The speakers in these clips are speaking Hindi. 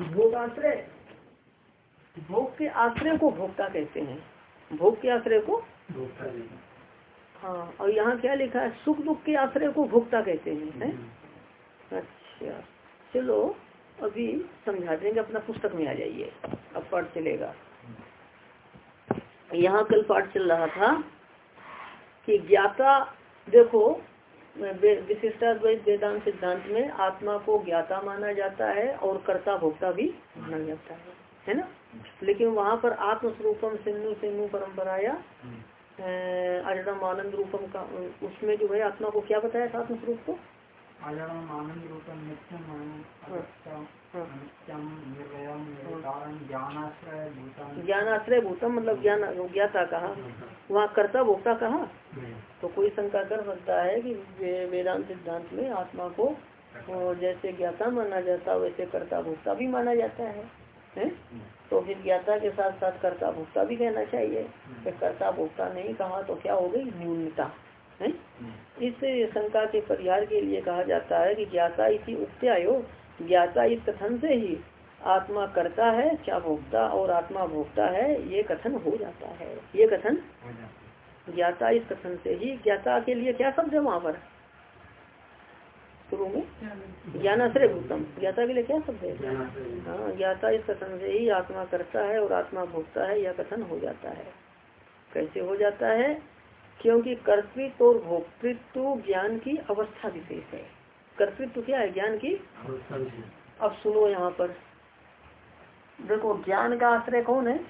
भोग आश्रय भोग के आश्रय को भोक्ता कहते हैं। भोग के आश्रय को? हाँ। और यहाँ क्या लिखा है? सुख दुख के आश्रय को भोक्ता कहते हैं है? अच्छा चलो अभी समझा देंगे अपना पुस्तक में आ जाइए। अब पाठ चलेगा। यहाँ कल पाठ चल रहा था कि ज्ञाता देखो विशिष्टाद्वैत वेदांत सिद्धांत में आत्मा को ज्ञाता माना जाता है और कर्ता भोक्ता भी माना जाता है। है ना? लेकिन वहाँ पर आत्मस्वरूपम सिन्नु सिन्नु परम्पराया अजडम आनंद रूपम का उसमें जो है आत्मा को क्या बताया था आत्मस्वरूप को? ज्ञानाश्रय भूतम मतलब ज्ञान ज्ञाता कहा? वहाँ कर्ता भोक्ता कहा? तो कोई शंका कर सकता है कि वेदांत सिद्धांत में आत्मा को जैसे ज्ञाता माना जाता वैसे कर्ता भोक्ता भी माना जाता है। है? तो फिर ज्ञाता के साथ साथ कर्ता भोक्ता भी कहना चाहिए कर्ता भोक्ता नहीं कहा तो क्या हो गई? न्यूनता। है। इस शंका के परिहार के लिए कहा जाता है कि ज्ञाता इसी उक्त्यायो। ज्ञाता इस कथन से ही आत्मा करता है क्या भोगता और आत्मा भोगता है ये कथन हो जाता है। ये कथन ज्ञाता इस कथन से ही ज्ञाता के लिए क्या शब्द है वहाँ पर? शुरू में? ज्ञान ज्ञानाश्रय भूतम ज्ञाता के लिए क्या शब्द है? हाँ ज्ञाता इस कथन से ही आत्मा करता है और आत्मा भोगता है यह कथन हो जाता है। कैसे हो जाता है? क्योंकि कर्तृत्व और भोक्तृत्व ज्ञान की अवस्था विशेष है। कर्तृत्व क्या है? ज्ञान की अब सुनो यहाँ पर। देखो ज्ञान का आश्रय कौन है?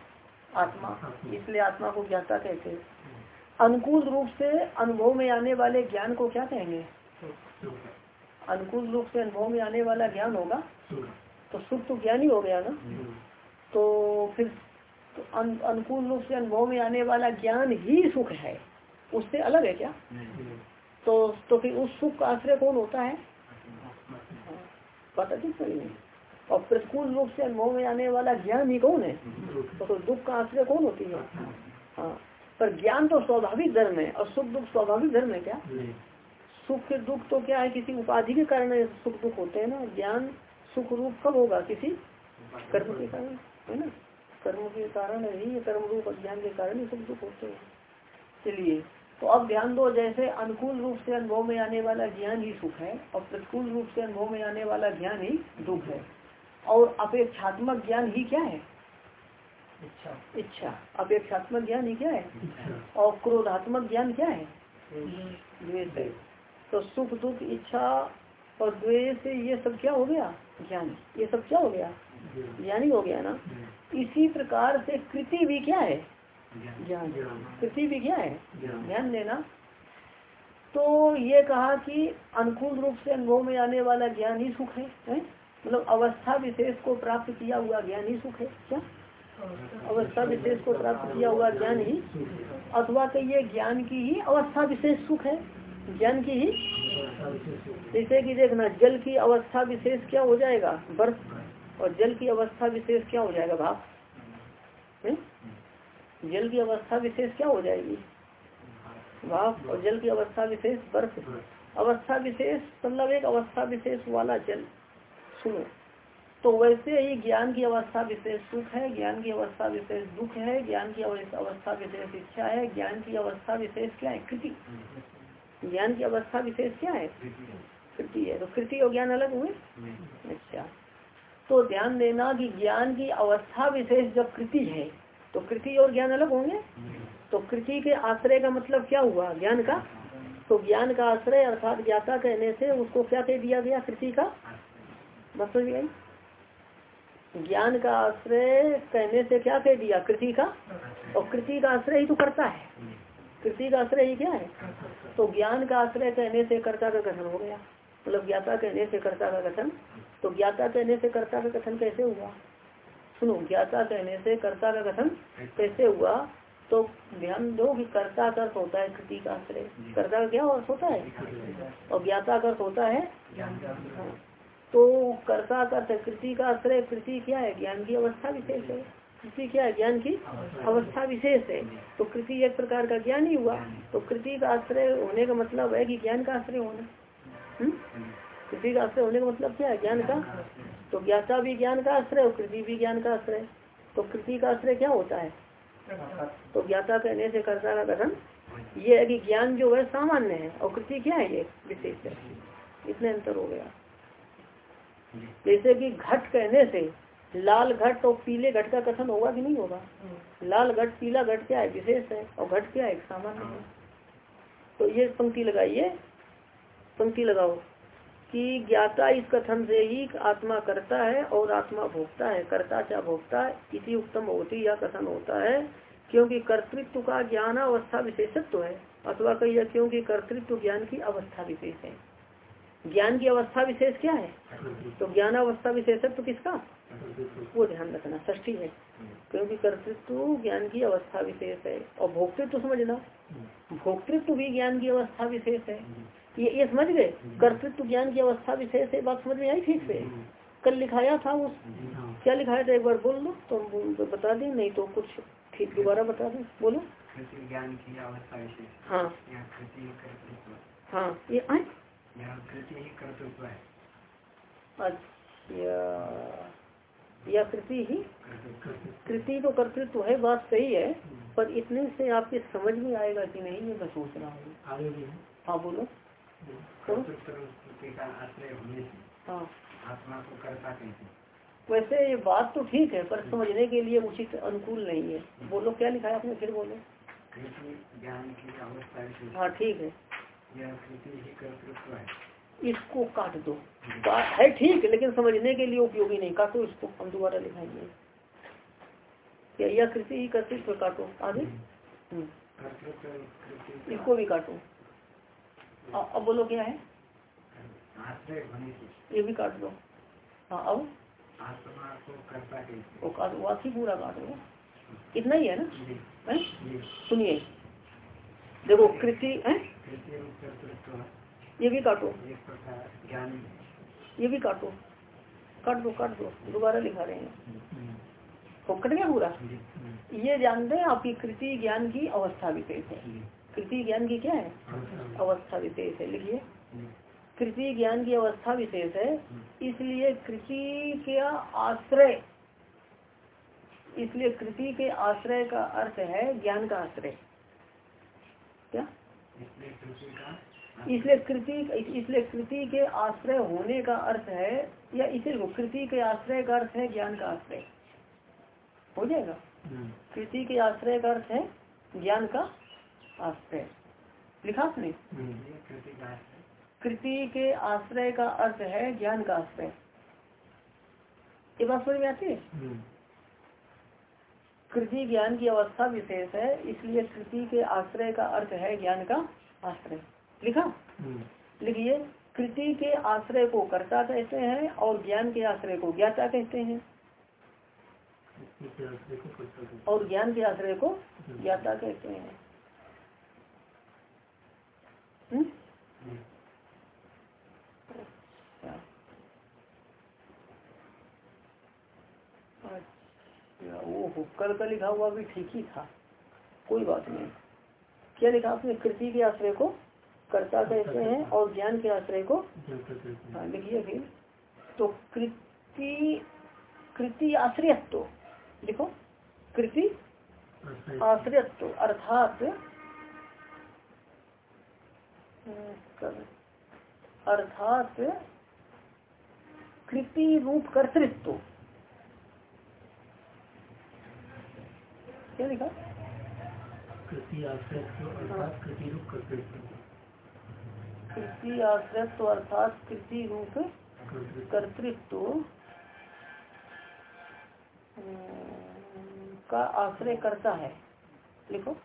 आत्मा। इसलिए आत्मा को ज्ञाता कहते हैं। अनुकूल रूप से अनुभव में आने वाले ज्ञान को क्या कहेंगे? अनुकूल रूप से अनुभव में आने वाला ज्ञान होगा। तो सुख तो ज्ञान ही हो गया ना? तो फिर तो अनुकूल रूप से अनुभव में आने वाला ज्ञान ही सुख है। उससे अलग है क्या? तो तो फिर उस सुख का आश्रय कौन होता है? पता किस नहीं और प्रतिकूल रूप से अनुभव में आने वाला ज्ञान ही कौन है? तो, तो दुख का आश्रय कौन होती है? हाँ। पर ज्ञान तो स्वाभाविक धर्म है और सुख दुख स्वाभाविक धर्म है क्या? सुख के दुख तो क्या है? किसी उपाधि के कारण सुख दुख होते हैं ना। ज्ञान सुख रूप कब होगा? किसी कर्म के कारण है ना? कर्म के कारण ही कर्म रूप अज्ञान के कारण ही सुख दुख होते हैं। चलिए तो अब ध्यान दो जैसे अनुकूल रूप से अनुभव में आने वाला ज्ञान ही सुख है और प्रतिकूल रूप से अनुभव में आने वाला ज्ञान ही दुख है। और अपेक्षात्मक ज्ञान ही क्या है? इच्छा। इच्छा। अपेक्षात्मक ज्ञान ही क्या है? और क्रोधात्मक ज्ञान क्या है? द्वेष है। तो सुख दुख इच्छा और द्वेष ये सब क्या हो गया? ज्ञान। ये सब क्या हो गया? ज्ञानी हो गया ना। इसी प्रकार से कृति भी क्या है? ज्ञान। कृति भी क्या है। ध्यान देना तो ये कहा कि अनुकूल रूप से अनुभव में आने वाला ज्ञान ही सुख है, मतलब अवस्था विशेष को प्राप्त किया हुआ ज्ञान ही सुख है क्या? अवस्था विशेष को प्राप्त किया हुआ ज्ञान ही अथवा तो ये ज्ञान की ही अवस्था विशेष सुख है। ज्ञान की ही जैसे कि देखना जल की अवस्था विशेष क्या हो जाएगा? बर्फ़। और जल की अवस्था विशेष क्या हो जाएगा? भाप। जल की अवस्था विशेष क्या हो जाएगी? भाप और जल की अवस्था विशेष बर्फ़ अवस्था विशेष मतलब एक अवस्था विशेष वाला जल। सुनो तो वैसे ही ज्ञान की अवस्था विशेष सुख है ज्ञान की अवस्था विशेष दुख है ज्ञान की अवस्था विशेष इच्छा है ज्ञान की अवस्था विशेष क्या है? कृति। ज्ञान की अवस्था विशेष क्या है? कृति है। तो कृति और ज्ञान अलग हुए? अच्छा तो ध्यान देना कि ज्ञान की अवस्था विशेष जब कृति है तो कृति और ज्ञान अलग होंगे? तो कृति के आश्रय का मतलब क्या हुआ? ज्ञान का? तो ज्ञान का आश्रय अर्थात ज्ञाता कहने से उसको क्या कह दिया गया कृति का? मतलब ज्ञान का आश्रय कहने से क्या कह दिया? कृति का? और कृति का आश्रय ही तो करता है। कृति का आश्रय ही क्या है? तो ज्ञान का आश्रय कहने से कर्ता का कथन हो गया। मतलब ज्ञाता कहने से कर्ता का कथन। तो ज्ञाता कहने से कर्ता का कथन कैसे हुआ? सुनो ज्ञाता कहने से कर्ता का कथन कैसे हुआ? तो ध्यान दो कि कर्ता का अर्थ होता है कृति का आश्रय। कर्ता का क्या अर्थ होता है? और ज्ञाता का अर्थ होता है। तो कर्ता का अर्थ कृति का आश्रय। कृति क्या है? ज्ञान की अवस्था विशेष है। कृति क्या है? ज्ञान की अवस्था विशेष है। तो कृति एक प्रकार का ज्ञान ही हुआ। तो कृति का आश्रय होने का मतलब है कि ज्ञान का आश्रय होना। हम्म? कृति का आश्रय होने का मतलब क्या है? ज्ञान का? तो ज्ञाता भी ज्ञान का आश्रय और कृति भी ज्ञान का आश्रय। तो कृति का आश्रय क्या होता है? तो ज्ञाता कहने से कर्ता का कथन ये है कि ज्ञान जो है सामान्य है और कृति क्या है ये? विशेष है। इतने अंतर हो गया। जैसे कि घट कहने से लाल घट और पीले घट का कथन होगा कि नहीं होगा? लाल घट, पीला घट क्या है? विशेष है। और घट क्या है? सामान्य है। तो ये पंक्ति लगाइए। पंक्ति लगाओ। कि ज्ञाता इस कथन से ही आत्मा करता है और आत्मा भोगता है, करता क्या भोगता है? इसी उत्तम होती या कथन होता है, क्योंकि कर्तृत्व का ज्ञान अवस्था विशेषत्व है। अथवा कहिए क्योंकि कर्तृत्व ज्ञान की अवस्था विशेष है। ज्ञान की अवस्था विशेष क्या है? तो ज्ञान अवस्था विशेषत्व किसका? वो ध्यान रखना ष्ठी है। क्योंकि कर्तृत्व ज्ञान की अवस्था विशेष है। और भोक्तृत्व समझना, भोक्तृत्व भी ज्ञान की अवस्था विशेष है। ये ये समझ गए? कर्तृत्व ज्ञान की अवस्था विशेष है बात समझ में आई ठीक से? कल लिखाया था उस क्या लिखाया था? एक बार बोल लो तो बता दें नहीं तो कुछ ठीक दोबारा बता दें। बोलो। ज्ञान की अवस्था विशेष। हाँ। हाँ ये आए अच्छा या कृति ही? कृति तो कर्तृत्व है बात सही है पर इतने से आपके समझ में आएगा कि नहीं ये मैं सोच रहा हूँ। हाँ बोलो। आत्मा को करता कैसे वैसे ये बात तो ठीक है पर समझने के लिए उचित अनुकूल नहीं है। बोलो क्या लिखा है आपने? फिर बोलो। ज्ञान की अवस्था हाँ ठीक है। इसको काट दो। बात है ठीक लेकिन समझने के लिए उपयोगी नहीं। काटो इसको हम दोबारा लिखाएँगे। क्या यह कृति ही कर्तृत्व काटो। आगे? इसको भी काटो। अब बोलो क्या है? ये भी काट दो हाँ अब? वो काट वासी पूरा काटो इतना ही है ना? सुनिए। देखो कृति है? ये भी काटो। ये भी काटो। काट दो काट दो। दोबारा लिखा रहे हैं। तो कट गया पूरा? ये जानते हैं आपकी कृति ज्ञान की अवस्था विशेष है। कृति ज्ञान की क्या है? अवस्था विशेष है लिखिए। कृति ज्ञान की अवस्था विशेष है इसलिए कृति के आश्रय इसलिए कृति के आश्रय का अर्थ है ज्ञान का आश्रय। क्या? इसलिए कृति इसलिए कृति के आश्रय होने का अर्थ है या इसे कृति के आश्रय का अर्थ है ज्ञान का आश्रय। हो जाएगा? कृति के आश्रय का अर्थ है ज्ञान का आश्रय। लिखा आपने कृति के आश्रय का अर्थ है ज्ञान का आश्रय। ये बात समझ में आती है? कृति ज्ञान की अवस्था विशेष है इसलिए कृति के आश्रय का अर्थ है ज्ञान का आश्रय। लिखा? लिखिए कृति के आश्रय को कर्ता कहते हैं और ज्ञान के आश्रय को ज्ञाता कहते हैं। और ज्ञान के आश्रय को ज्ञाता कहते हैं। कल का लिखा हुआ भी ठीक ही था। कोई बात नहीं। क्या लिखा आपने? कृति के आश्रय को? कर्ता कहते हैं और ज्ञान के आश्रय को? हाँ लिखिए फिर। तो कृति कृति आश्रयत्व। देखो कृति आश्रयत्व। अर्थात अर्थात कृति रूप कर्तृत्व। क्या लिखा? कृति आश्रयत्व अर्थात कृति रूप कर्तृत्व। कर्तृत्व। का आश्रय करता है। लिखो।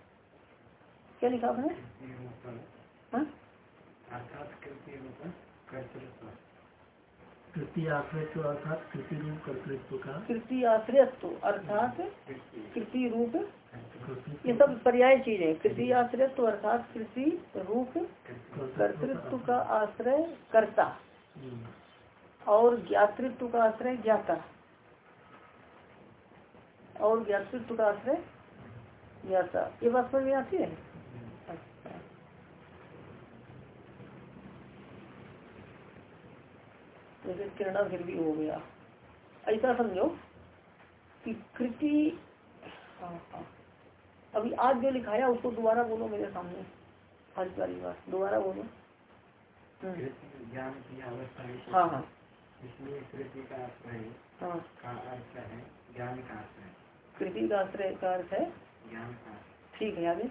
क्या लिखा आपने? हाँ? कृति आश्रयत्व अर्थात कृति रूप कर्तृत्व का। कृति आश्रयत्व अर्थात कृति रूप। ये सब पर्याय चीज़ है। कृति आश्रयत्व अर्थात कृति रूप कर्तृत्व का आश्रय कर्ता। और ज्ञातृत्व का आश्रय ज्ञाता। और ज्ञातृत्व का आश्रय ज्ञाता। ये बात समझ में आती है अच्छा जैसे किरणा फिर भी हो गया। ऐसा समझो कि कृति हाँ हाँ। अभी आज जो लिखाया उसको दोबारा बोलो मेरे सामने। आज वाली बात दोबारा बोलो। हम्म, ज्ञान की अवस्था है हाँ हाँ। इसलिए कृति का आश्रय हाँ। का अर्थ है ज्ञान का आश्रय कृति का आश्रय का अर्थ है? ज्ञान का ठीक है आगे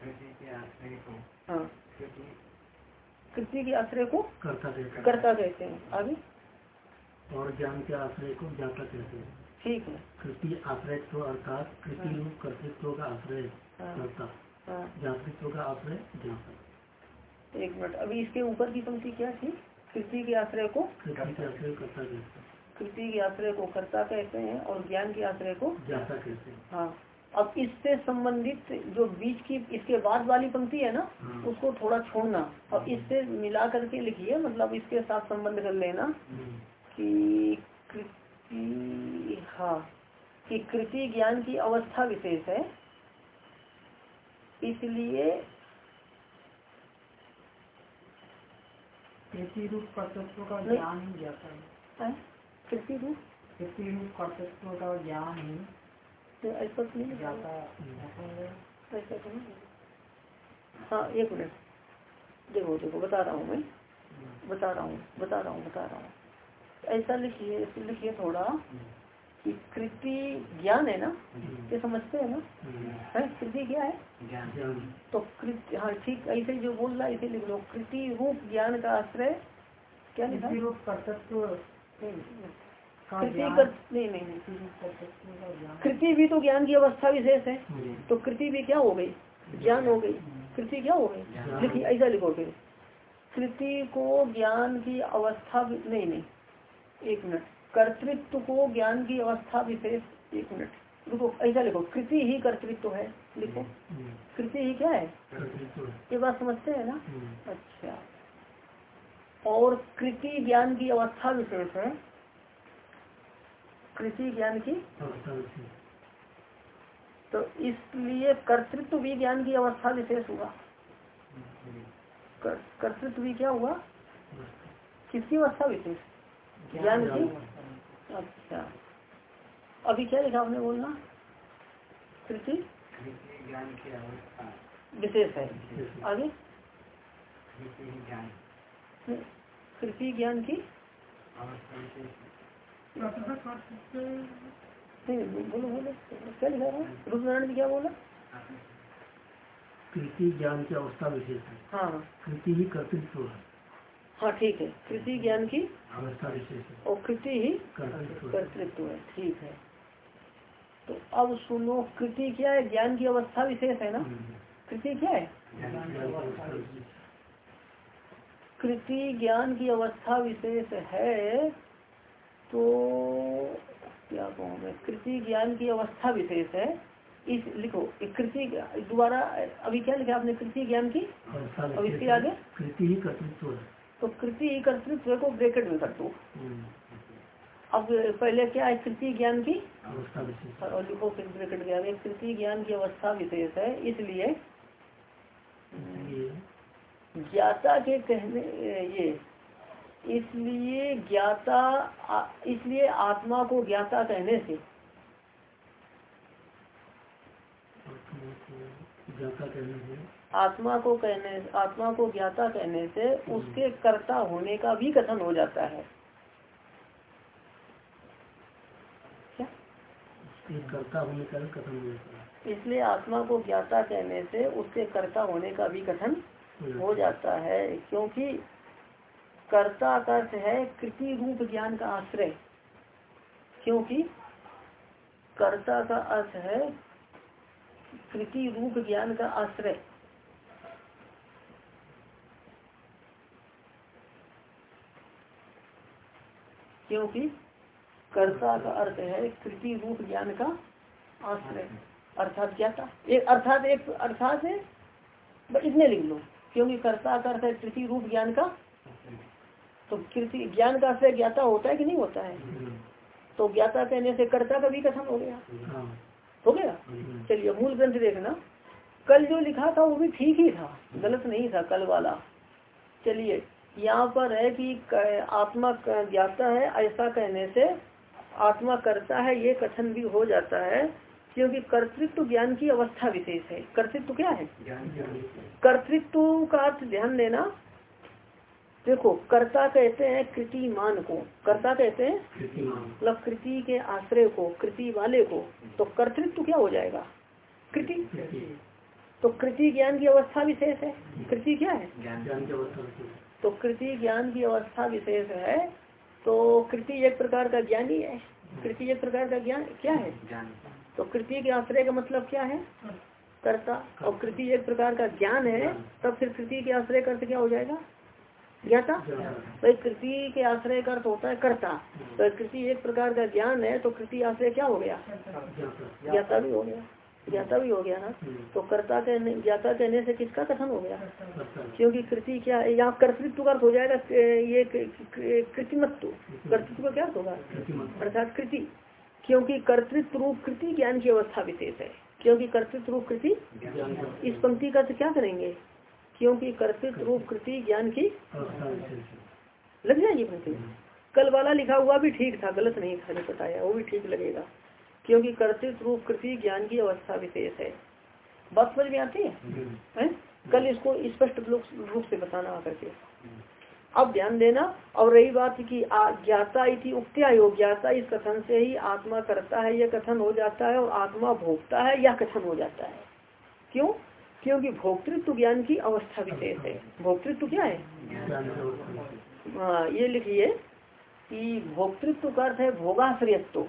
कृति के आश्रय को हाँ। कृति कृति के आश्रय को कर्ता कहते हैं। आगे। और ज्ञान के आश्रय को ज्ञाता कहते हैं। ठीक है। कृति आश्रयत्व अर्थात कृति रूप कर्तृत्व का आश्रय हाँ। कर्ता। हाँ। ज्ञातृत्व का आश्रय ज्ञाता। एक मिनट। अभी इसके ऊपर की पंक्ति क्या थी? कृति के आश्रय को कृति के आश्रय कर्ता कहते हैं। कृति के आश्रय को कर्ता कहते हैं और ज्ञान के आश्रय को ज्ञाता कहते हैं। हाँ। अब इससे संबंधित जो बीच की इसके बाद वाली पंक्ति है ना हाँ। उसको थोड़ा छोड़ना। अब इससे मिला करके लिखिए मतलब इसके साथ संबंध कर लेना हम्म, कि कृति हाँ कि कृति ज्ञान की अवस्था विशेष है। इसलिए कृति रूप कर्तृत्व का ज्ञान ही जाता है। है? कृति रूप? कृति रूप कर्तृत्व का ज्ञान ही ऐसा तो नहीं। ऐसा तो नहीं हाँ एक मिनट। देखो देखो बता रहा हूँ मैं। बता रहा हूँ बता रहा हूँ बता रहा हूँ। ऐसा लिखिए लिखिए थोड़ा कि कृति ज्ञान है ना? ये समझते हैं ना? हम्म, है? कृति क्या है? तो कृति हाँ ठीक ऐसे जो बोल रहा है इसे लिख लो। कृति रूप ज्ञान का आश्रय क्या लिखा कृति का कृति ज्ञान। कर नहीं नहीं नहीं कृति भी तो ज्ञान की अवस्था विशेष है। तो कृति भी क्या हो गई? ज्ञान हो गई। कृति क्या हो गई। लिखिए ऐसा लिखो फिर। कृति को ज्ञान की अवस्था नहीं नहीं एक मिनट। कर्तृत्व को ज्ञान की अवस्था विशेष एक मिनट। रुको ऐसा लिखो। कृति ही कर्तृत्व है लिखो। कृति ही क्या है? ये बात समझते हैं ना? अच्छा। और कृति ज्ञान की अवस्था विशेष है। कृति ज्ञान की। तो इसलिए कर्तृत्व भी ज्ञान की अवस्था विशेष हुआ। कर- कर्तृत्व भी क्या हुआ? किसकी अवस्था विशेष? ज्ञान की। अच्छा। अभी क्या लिखा आपने बोलना? कृति? कृति ज्ञान की अवस्था विशेष है। आगे? ही कृति ज्ञान की अवस्था विशेष है। नहीं बोलो बोलो। क्या लिखा है रूपनारायण जी क्या बोला? कृति ज्ञान की अवस्था विशेष है। हाँ। कृति ही कर्तृत्व है। हाँ ठीक है। कृति ज्ञान की अवस्था विशेष है। और कृति ही कर्तृत्व है। ठीक है। तो अब सुनो कृति क्या है? ज्ञान की अवस्था विशेष है ना? हम्म, कृति क्या है। कृति ज्ञान की अवस्था विशेष है तो क्या कहूँ मैं कृति ज्ञान की अवस्था विशेष है। इस लिखो कृति दोबारा अभी क्या लिखा आपने कृति ज्ञान की? अब इसके है। आगे? कृति ही कर्तृत्व तो कृति कर्तृत्व को ब्रैकेट में कर दो। हम्म, अब पहले क्या है कृति ज्ञान की? अवस्था है। और लिखो फिर ब्रैकेट के आगे कृति ज्ञान की अवस्था विशेष है इसलिए ज्ञाता के कहने ये इसलिए ज्ञाता इसलिए आत्मा को ज्ञाता कहने से। आत्मा को कहने आत्मा को ज्ञाता कहने से उसके कर्ता होने का भी कथन हो जाता है। क्या? कर्ता होने का भी कथन हो जाता है। इसलिए आत्मा को ज्ञाता कहने से उसके कर्ता होने का भी कथन हो। जाता है क्योंकि कर्ता का अर्थ है कृति रूप ज्ञान का आश्रय। क्योंकि कर्ता का अर्थ है कृति रूप ज्ञान का आश्रय। क्योंकि कर्ता का अर्थ है कृति रूप ज्ञान का आश्रय। अर्थात ज्ञाता एक अर्थात एक अर्थात है इतने लिख लो। क्योंकि कर्ता का अर्थ है कृति रूप ज्ञान का तो कृति ज्ञान का आश्रय ज्ञाता होता है कि नहीं होता है? तो ज्ञाता कहने से कर्ता का भी कथन हो गया। हाँ। हो गया? हम्म, चलिए मूल ग्रंथ देखना। कल जो लिखा था वो भी ठीक ही था गलत नहीं था कल वाला। चलिए यहाँ पर है कि आत्मा ज्ञाता है ऐसा कहने से आत्मा करता है ये कथन भी हो जाता है क्योंकि कर्तृत्व ज्ञान की अवस्था विशेष है। कर्तृत्व क्या है? कर्तृत्व का अर्थ ध्यान देना देखो कर्ता कहते हैं कृतिमान को। कर्ता कहते हैं? मतलब कृति के आश्रय को कृति वाले को। तो कर्तृत्व क्या हो जाएगा? कृति। तो कृति ज्ञान की अवस्था विशेष है। कृति क्या है? तो कृति ज्ञान की अवस्था विशेष है तो कृति एक प्रकार का ज्ञान ही। है कृति एक प्रकार का ज्ञान क्या है? तो कृति के आश्रय का मतलब क्या है? कर्ता। और कृति एक प्रकार का ज्ञान है तब फिर कृति के आश्रय का अर्थ क्या हो जाएगा? ज्ञाता भाई कृति के आश्रय का अर्थ होता है कर्ता। तो कृति एक प्रकार का ज्ञान है तो कृति आश्रय क्या हो गया? ज्ञाता भी हो गया। ज्ञाता भी हो गया ना? तो कर्ता कहने, ज्ञाता कहने से किसका कथन हो गया? क्योंकि कृति क्या है यहाँ कर्तृत्व का अर्थ हो जाएगा, ये कृतिमत्व। कर्तृत्व का क्या अर्थ होगा? अर्थात कृति। क्योंकि कर्तृत्व रूप कृति ज्ञान की अवस्था विशेष है। क्योंकि कर्तृत्व रूप कृति, इस पंक्ति का क्या करेंगे? क्योंकि कर्तृत्व रूप कृति ज्ञान की लग जाएगी पंक्ति कल वाला लिखा हुआ भी ठीक था गलत नहीं था जो बताया वो भी ठीक लगेगा। क्योंकि कर्तृत्व रूप कृति ज्ञान की अवस्था विशेष है। बात समझ में आती है, है? कल इसको स्पष्ट रूप से बताना आकर के। अब ध्यान देना और रही बात की ज्ञाता इति उक्त्या ज्ञाता इस कथन से ही आत्मा करता है यह कथन हो जाता है और आत्मा भोगता है यह कथन हो जाता है। क्यों? क्योंकि भोक्तृत्व ज्ञान की अवस्था विशेष है। भोक्तृत्व क्या है? हाँ ये लिखिए कि भोक्तृत्व का अर्थ है भोगाश्रयत्व।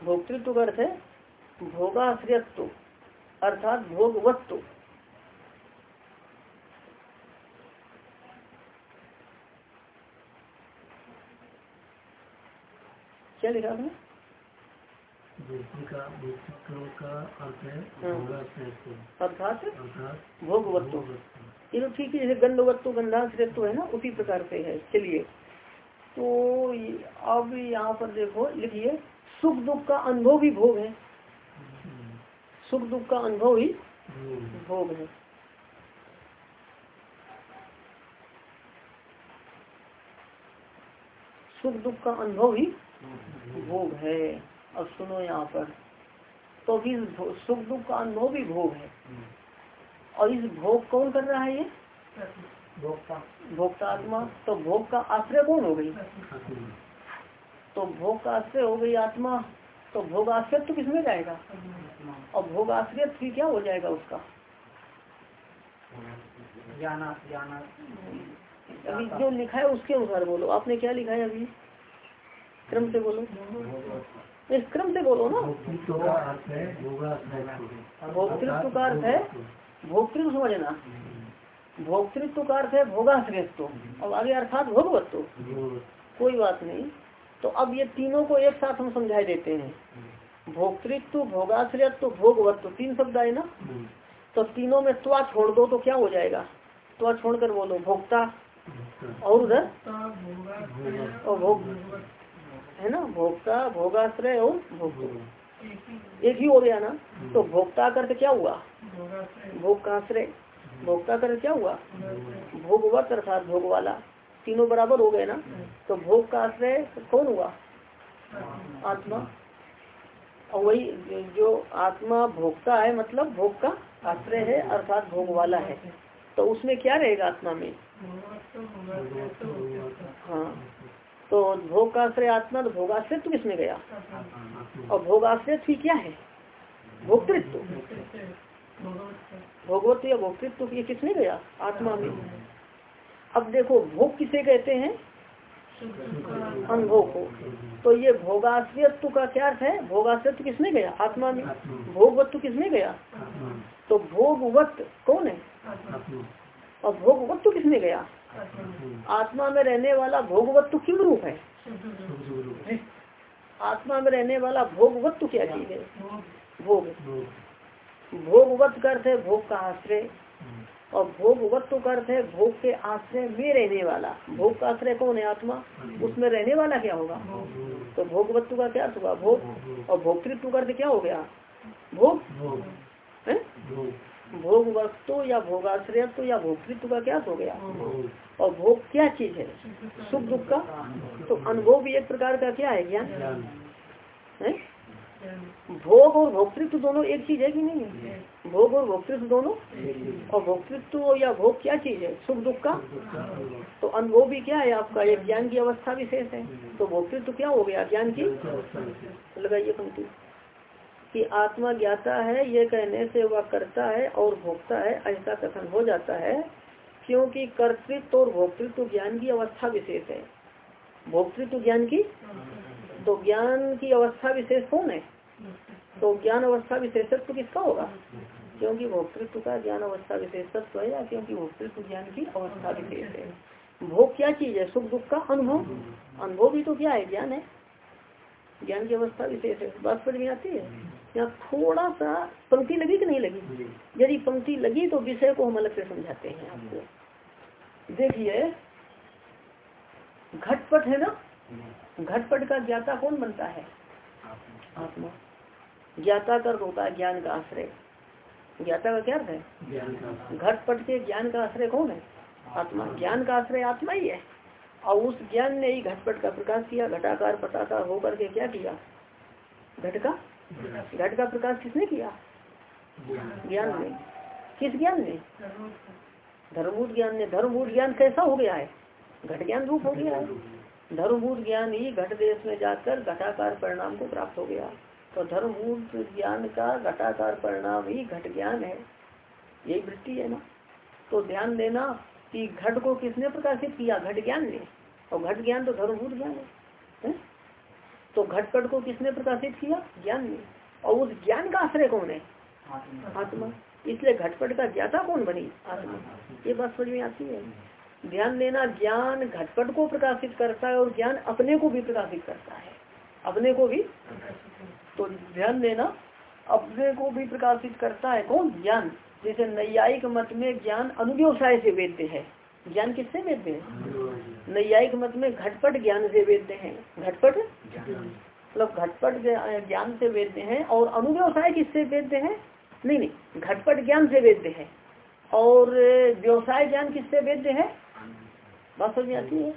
भोक्तृत्व का अर्थ है भोगाश्रयत्व, अर्थात भोगवत्व। क्या लिखा आपने? अर्थात भोगवत्व। ये तो ठीक है जैसे गंधवत्व गंधाश्रयत्व है ना उसी प्रकार से है चलिए। तो अब यहाँ पर देखो लिखिए सुख दुख का अनुभव भी भोग है। सुख दुख का अनुभव ही भोग है। सुख दुख का अनुभव ही भोग है। अब सुनो यहाँ पर। तो भी सुख दुख का अनुभव भी भोग है। और इस भोग कौन कर रहा है ये? भोक्ता। आत्मा। तो भोग का आश्रय कौन हो गई? तो भोग का आश्रय हो गई आत्मा। तो भोग आश्रय तो किसमें जाएगा? और भोग आश्रय फिर क्या हो जाएगा उसका? जाना अभी जो लिखा है उसके अनुसार बोलो। आपने क्या लिखा है अभी? क्रम से बोलो। इस क्रम से बोलो ना। भोक्तृत्व का अर्थ है, भोक्तृत्व समझना भोक्तृत्व का अर्थ है भोगाश्रेष्ठ अब आगे अर्थात भोगवत्व। कोई बात नहीं। तो अब ये तीनों को एक साथ हम समझाई देते हैं। भोक्तृत्व, भोगाश्रयत्व, भोगवत्व, तीन शब्द आए ना? तो तीनों में त्वा छोड़ दो तो क्या हो जाएगा? त्वा छोड़कर बोलो, भोक्ता और उधर? और भोग है ना? भोक्ता भोगाश्रय और भोग एक ही हो गया ना? तो भोक्ता कर क्या हुआ? भोग का आश्रय भोक्ता कर क्या हुआ? भोगवत अर्थात भोग वाला। तीनों बराबर हो गए ना? तो भोग का आश्रय कौन हुआ? आत्मा। और वही जो आत्मा भोगता है मतलब भोग का आश्रय है अर्थात भोग वाला है। तो उसमें क्या रहेगा आत्मा में? हाँ। तो भोग का आश्रय आत्मा तो भोगाश्रय तो किसमें गया? और भोगाश्रय भी क्या है? भोक्तृत्व। भोगवत्व या भोक्तृत्व ये किसमें गया? आत्मा में। अब देखो, भोग किसे कहते हैं? अनुभव को। तो ये भोगाश्रयत्व का क्या अर्थ है? भोगाश्रयत्व किसमें गया? आत्मा में। भोगवत्व किसमें गया? तो भोगवत कौन है? और भोगवत्व किसमें गया? आत्मा में रहने वाला भोगवत्व क्यों रूप है? आत्मा में रहने वाला भोगवत्व क्या चीज़ है? भोग। भोगवत का अर्थ है भोग का आश्रय। और भोगवत्व का अर्थ है भोग के आश्रय में रहने वाला। भोग का आश्रय कौन है आत्मा? उसमें रहने वाला क्या होगा? तो भोगवत्व का क्या हुआ भोग। और भोक्तृत्व अर्थ क्या हो गया? भोग। भोग वस्तु या भोगाश्रयत्व या भोक्तृत्व का क्या हो गया? और भोग क्या चीज़ है? सुख दुख का? तो अनुभव भी एक प्रकार का क्या है ज्ञान? है? भोग और भोक्तृत्व दोनों एक चीज़ है कि नहीं? है भोग और भोक्तृत्व दोनों? और भोक्तृत्व या भोग क्या चीज़ है? सुख दुख का? तो अनुभव भी क्या है आपका? एक ज्ञान की अवस्था विशेष है। तो भोक्तृत्व क्या हो गया ज्ञान की? लगाइए पंक्ति। कि आत्मा ज्ञाता है, ये कहने से वह करता है और भोगता है, ऐसा कथन हो जाता है, क्योंकि कर्तृत्व और भोक्तृत्व ज्ञान की अवस्था विशेष है। भोक्तृत्व ज्ञान की? तो ज्ञान की अवस्था विशेष कौन है? तो ज्ञान अवस्था विशेषत्व किसका होगा? क्योंकि भोक्तृत्व का ज्ञान अवस्था विशेषत्व है, या क्योंकि भोक्तृत्व ज्ञान की अवस्था विशेष है। भोग क्या चीज़ है? सुख दुख का अनुभव? अनुभव भी तो क्या है? ज्ञान है। ज्ञान की अवस्था विशेष है। बात समझ में आती है? यहाँ थोड़ा सा पंक्ति लगी कि नहीं लगी? यदि पंक्ति लगी तो विषय को हम अलग से समझाते हैं आपको। देखिए घटपट है ना? घटपट का ज्ञाता कौन बनता है? आत्मा। ज्ञाता कर होता है ज्ञान का आश्रय। ज्ञाता का क्या है? घटपट के ज्ञान का आश्रय कौन है? आत्मा। ज्ञान का आश्रय आत्मा ही है। और उस ज्ञान ने ही घटपट का प्रकाश किया, घटाकार, पटाकार होकर के क्या किया? घट का? घट का प्रकाश किसने किया? ज्ञान ने। किस ज्ञान ने? धर्मभूत ज्ञान ने। धर्मभूत ज्ञान कैसा हो गया है? घट ज्ञान रूप हो गया। है धर्मभूत ज्ञान ही घट देश में जाकर घटाकार परिणाम को प्राप्त हो गया। तो धर्मभूत ज्ञान का घटाकार परिणाम ही घट ज्ञान है। यही वृत्ति है ना? तो ध्यान देना कि घट को किसने प्रकाशित किया? घट ज्ञान ने। और घट ज्ञान तो धर्मभूत ज्ञान है, है? तो घटपट को किसने प्रकाशित किया? ज्ञान ने। और उस ज्ञान का आश्रय कौन है? आत्मा। इसलिए घटपट का ज्ञाता कौन बनी? आत्मा। ये बात समझ में आती है। ध्यान देना ज्ञान घटपट को प्रकाशित करता है और ज्ञान अपने को भी प्रकाशित करता है। अपने को भी। तो ध्यान देना अपने को भी प्रकाशित करता है कौन? ज्ञान। जैसे नैयायिक मत में ज्ञान अनुव्यवसाय से वेद्य है। ज्ञान किससे वेद्य है? नैयायिक मत में घटपट ज्ञान से वेद्य है। घटपट? मतलब घटपट ज्ञान से वेद्य है और अनुव्यवसाय किससे वेद्य है? नहीं नहीं, घटपट ज्ञान से वेद्य है। और व्यवसाय ज्ञान किससे वेद्य है? बात समझ आती है?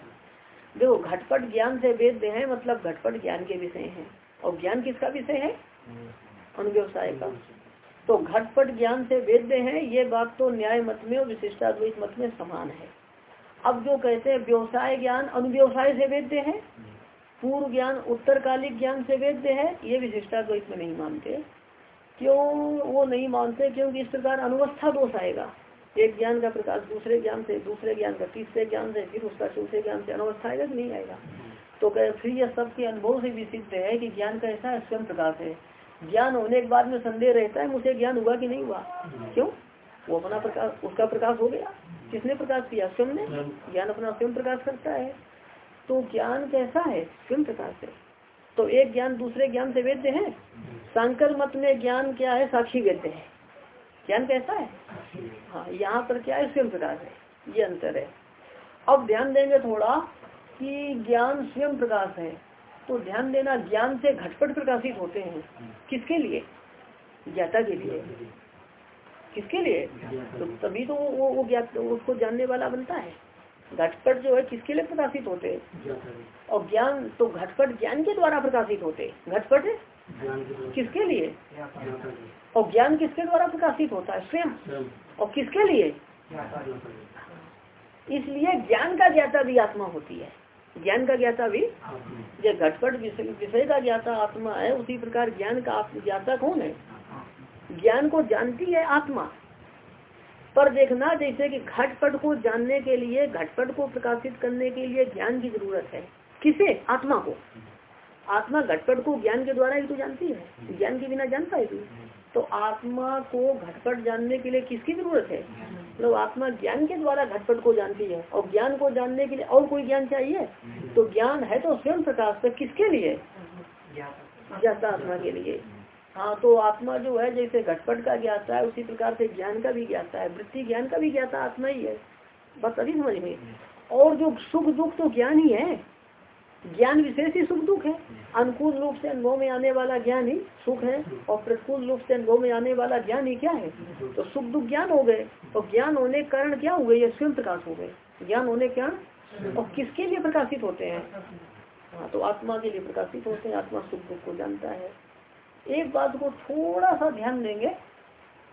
देखो, घटपट ज्ञान से वेद्य है मतलब घटपट ज्ञान के विषय है। और ज्ञान किसका विषय है? अनुव्यवसाय का। तो घटपट ज्ञान से वेद्य है, ये बात तो न्याय मत में और विशिष्टाद्वैत मत में समान है। अब जो कहते हैं, व्यवसाय ज्ञान अनुव्यवसाय से वेद्य है, पूर्व ज्ञान उत्तरकालिक ज्ञान से वेद्य है, ये विशिष्टाद्वैत में नहीं मानते। क्यों वो नहीं मानते? क्योंकि इस प्रकार अनुवस्था दोष आएगा। एक ज्ञान का प्रकाश दूसरे ज्ञान से, दूसरे ज्ञान का तीसरे ज्ञान से, फिर उसका चौथे ज्ञान से अनवस्था आएगा कि नहीं आएगा? तो कह फिर यह सबके अनुभव से भी सिद्ध है कि ज्ञान का ऐसा स्वयं प्रकाश है ज्ञान होने के बाद में संदेह रहता है मुझे ज्ञान हुआ कि नहीं हुआ? क्यों? वो अपना प्रकाश उसका प्रकाश हो गया। किसने प्रकाश किया? स्वयं ने। ज्ञान अपना स्वयं प्रकाश करता है। तो ज्ञान कैसा है? स्वयं प्रकाश है। तो एक ज्ञान दूसरे ज्ञान से वेद्य है? सांकर मत में ज्ञान क्या है? साक्षी वेद्य है। ज्ञान कैसा है? हाँ यहाँ पर क्या है? स्वयं प्रकाश है। ये अंतर है। अब ध्यान देंगे थोड़ा कि ज्ञान स्वयं प्रकाश है। तो ध्यान देना ज्ञान से घटपट प्रकाशित होते हैं। किसके लिए? ज्ञाता के लिए। किसके लिए? तो तभी तो वो वो ज्ञात उसको जानने वाला बनता है। घटपट जो है किसके लिए प्रकाशित होते हैं? और ज्ञान तो घटपट ज्ञान के द्वारा प्रकाशित होते घटपट किसके लिए? और ज्ञान किसके द्वारा प्रकाशित होता है? स्वयं। और किसके लिए। इसलिए ज्ञान का ज्ञाता भी आत्मा होती है। ज्ञान का ज्ञाता भी? जो। घटपट विषय का ज्ञाता आत्मा है उसी प्रकार ज्ञान का ज्ञाता कौन है? ज्ञान को जानती है आत्मा। पर देखना जैसे कि घटपट को जानने के लिए घटपट को प्रकाशित करने के लिए ज्ञान की ज़रूरत है। किसे? आत्मा को। आत्मा घटपट को ज्ञान के द्वारा ही तो जानती है। ज्ञान के बिना जान पाएगी तो आत्मा को घटपट जानने के लिए किसकी ज़रूरत है? मतलब आत्मा ज्ञान के द्वारा घटपट को जानती है और ज्ञान को जानने के लिए और कोई ज्ञान चाहिए? तो ज्ञान है तो स्वयं प्रकाश पर किसके लिए? ज्ञाता आत्मा के लिए। हाँ तो आत्मा जो है, जैसे घटपट का ज्ञाता है, उसी प्रकार से ज्ञान का भी ज्ञाता है। वृत्ति ज्ञान का भी ज्ञाता आत्मा ही है। बस अभी समझ में। और जो सुख दुख तो ज्ञान ही है। ज्ञान विशेष ही सुख दुख है। अनुकूल रूप से अनुभव में आने वाला ज्ञान ही सुख है और प्रतिकूल रूप से अनुभव में आने वाला ज्ञान ही क्या है? तो सुख दुख ज्ञान हो गए और ज्ञान होने कारण क्या हुए? ये स्वयं प्रकाश हो गए। ज्ञान होने कारण और किसके लिए प्रकाशित होते हैं? हाँ तो आत्मा के लिए प्रकाशित होते हैं। आत्मा सुख दुख को जानता है। एक बात को थोड़ा सा ध्यान देंगे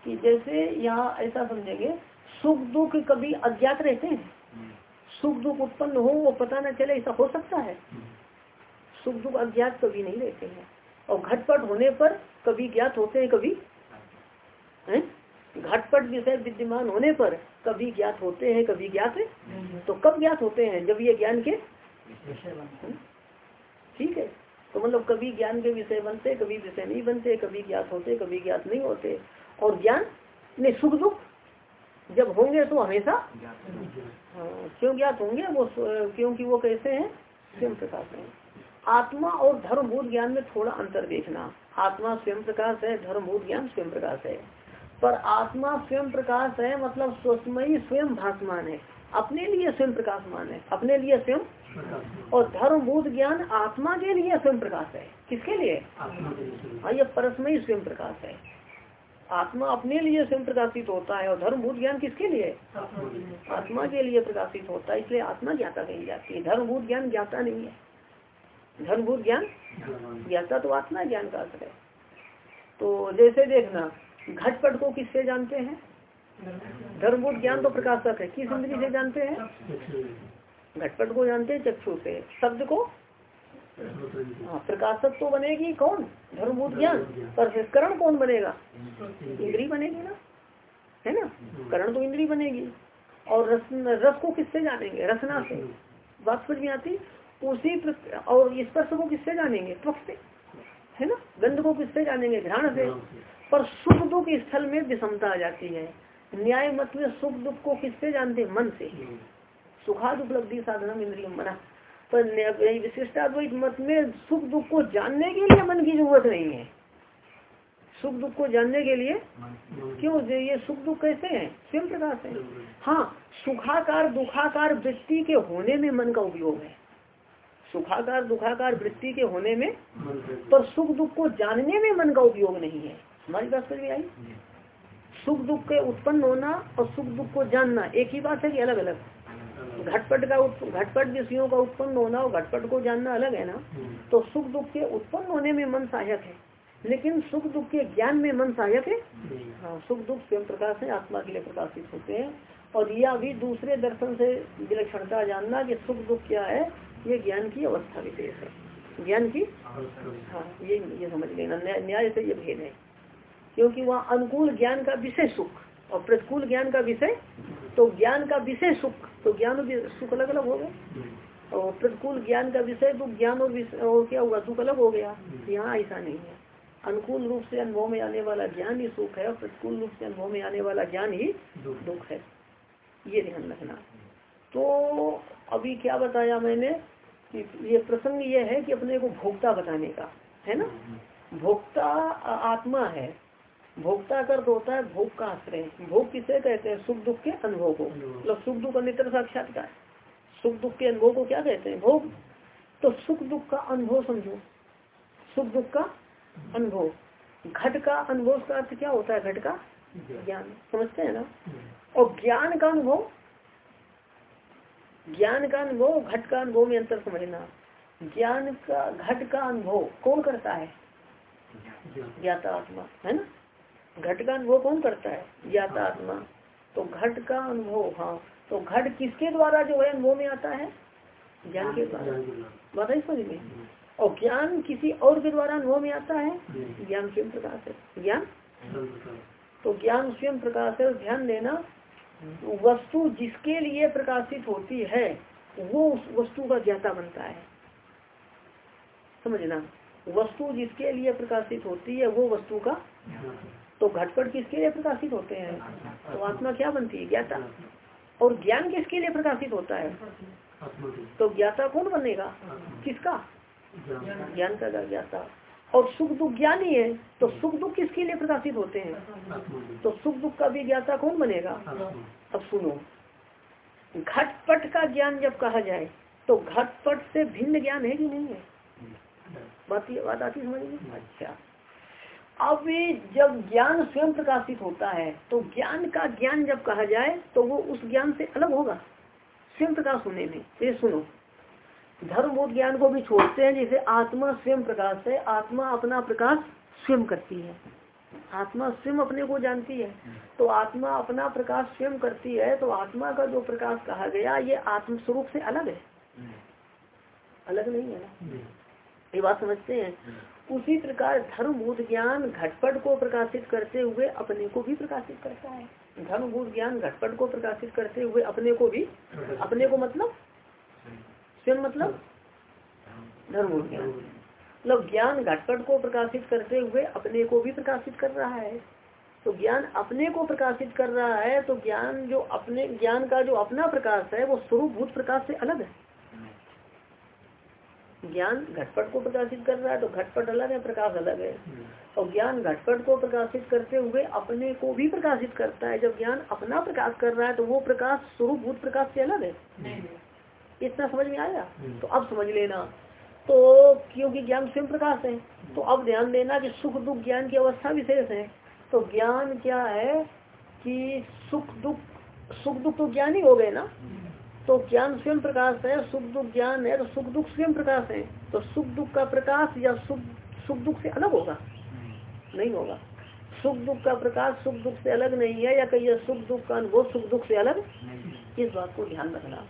कि जैसे यहाँ ऐसा समझेंगे, सुख दुख कभी अज्ञात रहते हैं? सुख दुख उत्पन्न हो वो पता न चले ऐसा हो सकता है? सुख दुख अज्ञात कभी नहीं रहते हैं। और घटपट होने पर कभी ज्ञात होते हैं कभी? हैं? घटपट विषय विद्यमान होने पर कभी ज्ञात होते हैं कभी ज्ञात है? तो कब ज्ञात होते हैं? जब ये ज्ञान के ठीक है। तो मतलब कभी ज्ञान के विषय बनते कभी विषय नहीं बनते कभी ज्ञात होते कभी ज्ञात नहीं होते। और ज्ञान नहीं सुख दुख जब होंगे तो हमेशा हाँ क्यों ज्ञात होंगे? वो क्योंकि वो कैसे हैं? स्वयं प्रकाश है। आत्मा और धर्मभूत ज्ञान में थोड़ा अंतर देखना। आत्मा स्वयं प्रकाश है धर्मभूत ज्ञान स्वयं प्रकाश है। पर आत्मा स्वयं प्रकाश है मतलब स्वस्मयी स्वयं भाषमान है। अपने लिए स्वयं प्रकाशमान है अपने लिए स्वयं और धर्मभूत ज्ञान आत्मा के लिए स्वयं प्रकाश है। किसके लिए। हाँ ये परस्मयी स्वयं प्रकाश है। आत्मा अपने लिए स्वयं प्रकाशित होता है और धर्मभूत ज्ञान किसके लिए? आत्मा के लिए प्रकाशित होता है, इसलिए आत्मा ज्ञाता कही जाती है। धर्मभूत ज्ञान ज्ञाता नहीं है। धर्मभूत ज्ञान ज्ञाता तो आत्मा ज्ञान का असर है। तो जैसे देखना, घटपट को किससे जानते हैं? धर्मभूत ज्ञान तो प्रकाशक है। किस इंद्री से जानते हैं? घटपट को जानते हैं, चक्षु से। शब्द को प्रकाशक तो बनेगी कौन? धर्मभूत ज्ञान पर करण कौन बनेगा? इंद्री बनेगी ना। है ना? करण तो इंद्री बनेगी। और रस रस को किससे जानेंगे? रसना से। बात समझ में आती? उसी और स्पर्श को किससे जानेंगे? त्वक से। है ना? गंध को किससे जानेंगे? घ्राण से। पर सुख दुख स्थल में विषमता आ जाती है। न्याय मत में सुख दुख को किससे जानते? मन से। सुखाद उपलब्धि साधना इंद्रिय मना। पर विशिष्टाद्वैत मत में सुख दुख को जानने के लिए मन की ज़रूरत नहीं है। सुख दुख को जानने के लिए क्यों? ये सुख दुख कैसे हैं? स्वयं प्रकाश है हाँ सुखाकार दुखाकार वृत्ति के होने में मन का उपयोग है। सुखाकार दुखाकार वृत्ति के होने में पर सुख दुख को जानने में मन का उपयोग नहीं है। हमारी बात समझ में आई? सुख दुख के उत्पन्न होना और सुख दुख को जानना एक ही बात है कि अलग अलग घटपट का घटपट विषयों का उत्पन्न होना और घटपट को जानना अलग है ना तो सुख दुख के उत्पन्न होने में मन सहायक है। लेकिन सुख दुख के ज्ञान में मन सहायक है? हाँ सुख दुख स्वयं प्रकाश है, आत्मा के लिए प्रकाशित होते हैं। और यह भी दूसरे दर्शन से विलक्षणता जानना कि सुख दुख क्या है, ये ज्ञान की अवस्था विशेष है। ज्ञान की? हाँ ये ये समझ लेना न्याय से ये भेद है। क्योंकि वहाँ अनुकूल ज्ञान का विशेष सुख। और प्रतिकूल ज्ञान का विषय तो ज्ञान का विषय सुख तो ज्ञान और सुख अलग अलग हो गए और प्रतिकूल ज्ञान का विषय तो ज्ञान और, और क्या हुआ? सुख अलग हो गया। यहाँ ऐसा नहीं है। अनुकूल रूप से अनुभव में आने वाला ज्ञान ही सुख है और प्रतिकूल रूप से अनुभव में आने वाला ज्ञान ही दुख है। ये ध्यान रखना। तो अभी क्या बताया मैंने कि ये प्रसंग ये है कि अपने को भोक्ता बताने का है ना? भोक्ता आत्मा है। भोक्ता का अर्थ होता है भोग का आश्रय। भोग किसे कहते हैं? सुख दुख के अनुभव को। मतलब सुख दुख अन्यत्र साक्षात्कार। सुख दुख के अनुभव को क्या कहते हैं? भोग। तो सुख दुख का अनुभव समझो। सुख दुख का अनुभव। घट का अनुभव का अर्थ क्या होता है? घट का ज्ञान। समझते हैं ना? और ज्ञान का अनुभव? ज्ञान का अनुभव, घट का अनुभव में अंतर समझना। ज्ञान का, घट का अनुभव कौन करता है? ज्ञाता आत्मा। है ना? घट का अनुभव कौन करता है? ज्ञाता आत्मा। तो घट का अनुभव हाँ। तो घट किसके द्वारा जो है अनुभव में आता है? ज्ञान के द्वारा। बताइए समझ में? और ज्ञान किसी और के द्वारा अनुभव में आता है? ज्ञान स्वयं प्रकाश है। ज्ञान? तो ज्ञान स्वयं प्रकाश है ध्यान देना। वस्तु जिसके लिए प्रकाशित होती है वो उस वस्तु का ज्ञाता बनता है। समझना वस्तु जिसके लिए प्रकाशित होती है वो वस्तु का तो घटपट किसके लिए प्रकाशित होते हैं? तो आत्मा क्या बनती है? ज्ञाता। और ज्ञान किसके लिए प्रकाशित होता है? तो ज्ञाता कौन बनेगा? किसका? ज्ञान का ज्ञाता। और सुख दुख ज्ञान ही है तो सुख दुख किसके लिए प्रकाशित होते हैं? तो सुख दुख का भी ज्ञाता कौन बनेगा? अब सुनो। घटपट का ज्ञान जब कहा जाए तो घटपट से भिन्न ज्ञान है कि नहीं है? बात बात आती समझ में? अच्छा। अब ये जब ज्ञान स्वयं प्रकाशित होता है तो ज्ञान का ज्ञान जब कहा जाए तो वो उस ज्ञान से अलग होगा स्वयं प्रकाश होने में। तो ये सुनो धर्मबोध ज्ञान को भी छोड़ते हैं जैसे आत्मा स्वयं प्रकाश है आत्मा अपना प्रकाश स्वयं करती है। आत्मा स्वयं अपने को जानती है तो आत्मा अपना प्रकाश स्वयं करती है तो आत्मा का जो प्रकाश कहा गया ये आत्म स्वरूप से अलग है। अलग नहीं है ना? ये बात समझते हैं? उसी प्रकार धर्मभूत ज्ञान घटपट को प्रकाशित करते हुए अपने को भी प्रकाशित करता है। धर्मभूत ज्ञान घटपट को प्रकाशित करते हुए अपने को भी, अपने को मतलब? स्वयं मतलब? धर्मभूत ज्ञान। मतलब ज्ञान घटपट को प्रकाशित करते हुए अपने को भी प्रकाशित कर रहा है। तो ज्ञान अपने को प्रकाशित कर रहा है तो ज्ञान जो अपने, ज्ञान का जो अपना प्रकाश है, वो स्वरूप, भूत प्रकाश से अलग है। ज्ञान घटपट को प्रकाशित कर रहा है तो घटपट अलग है प्रकाश अलग है। और ज्ञान घटपट को प्रकाशित करते हुए अपने को भी प्रकाशित करता है। जब ज्ञान अपना प्रकाश कर रहा है तो वो प्रकाश स्वरूप भूत प्रकाश से अलग है। इतना समझ में आया? तो अब समझ लेना। तो क्योंकि ज्ञान स्वयं प्रकाश है तो अब ध्यान देना कि सुख दुख ज्ञान की अवस्था विशेष है। तो ज्ञान क्या है कि सुख दुख सुख दुख तो ज्ञान ही हो गए ना? तो ज्ञान स्वयं प्रकाश है सुख दुख ज्ञान है तो सुख दुख स्वयं प्रकाश है तो सुख दुख का प्रकाश या सुख सुख दुख से अलग होगा नहीं होगा सुख दुख का प्रकाश सुख दुख से अलग नहीं है या कहिए सुख दुख का अनुभव सुख दुख से अलग इस बात को ध्यान रखना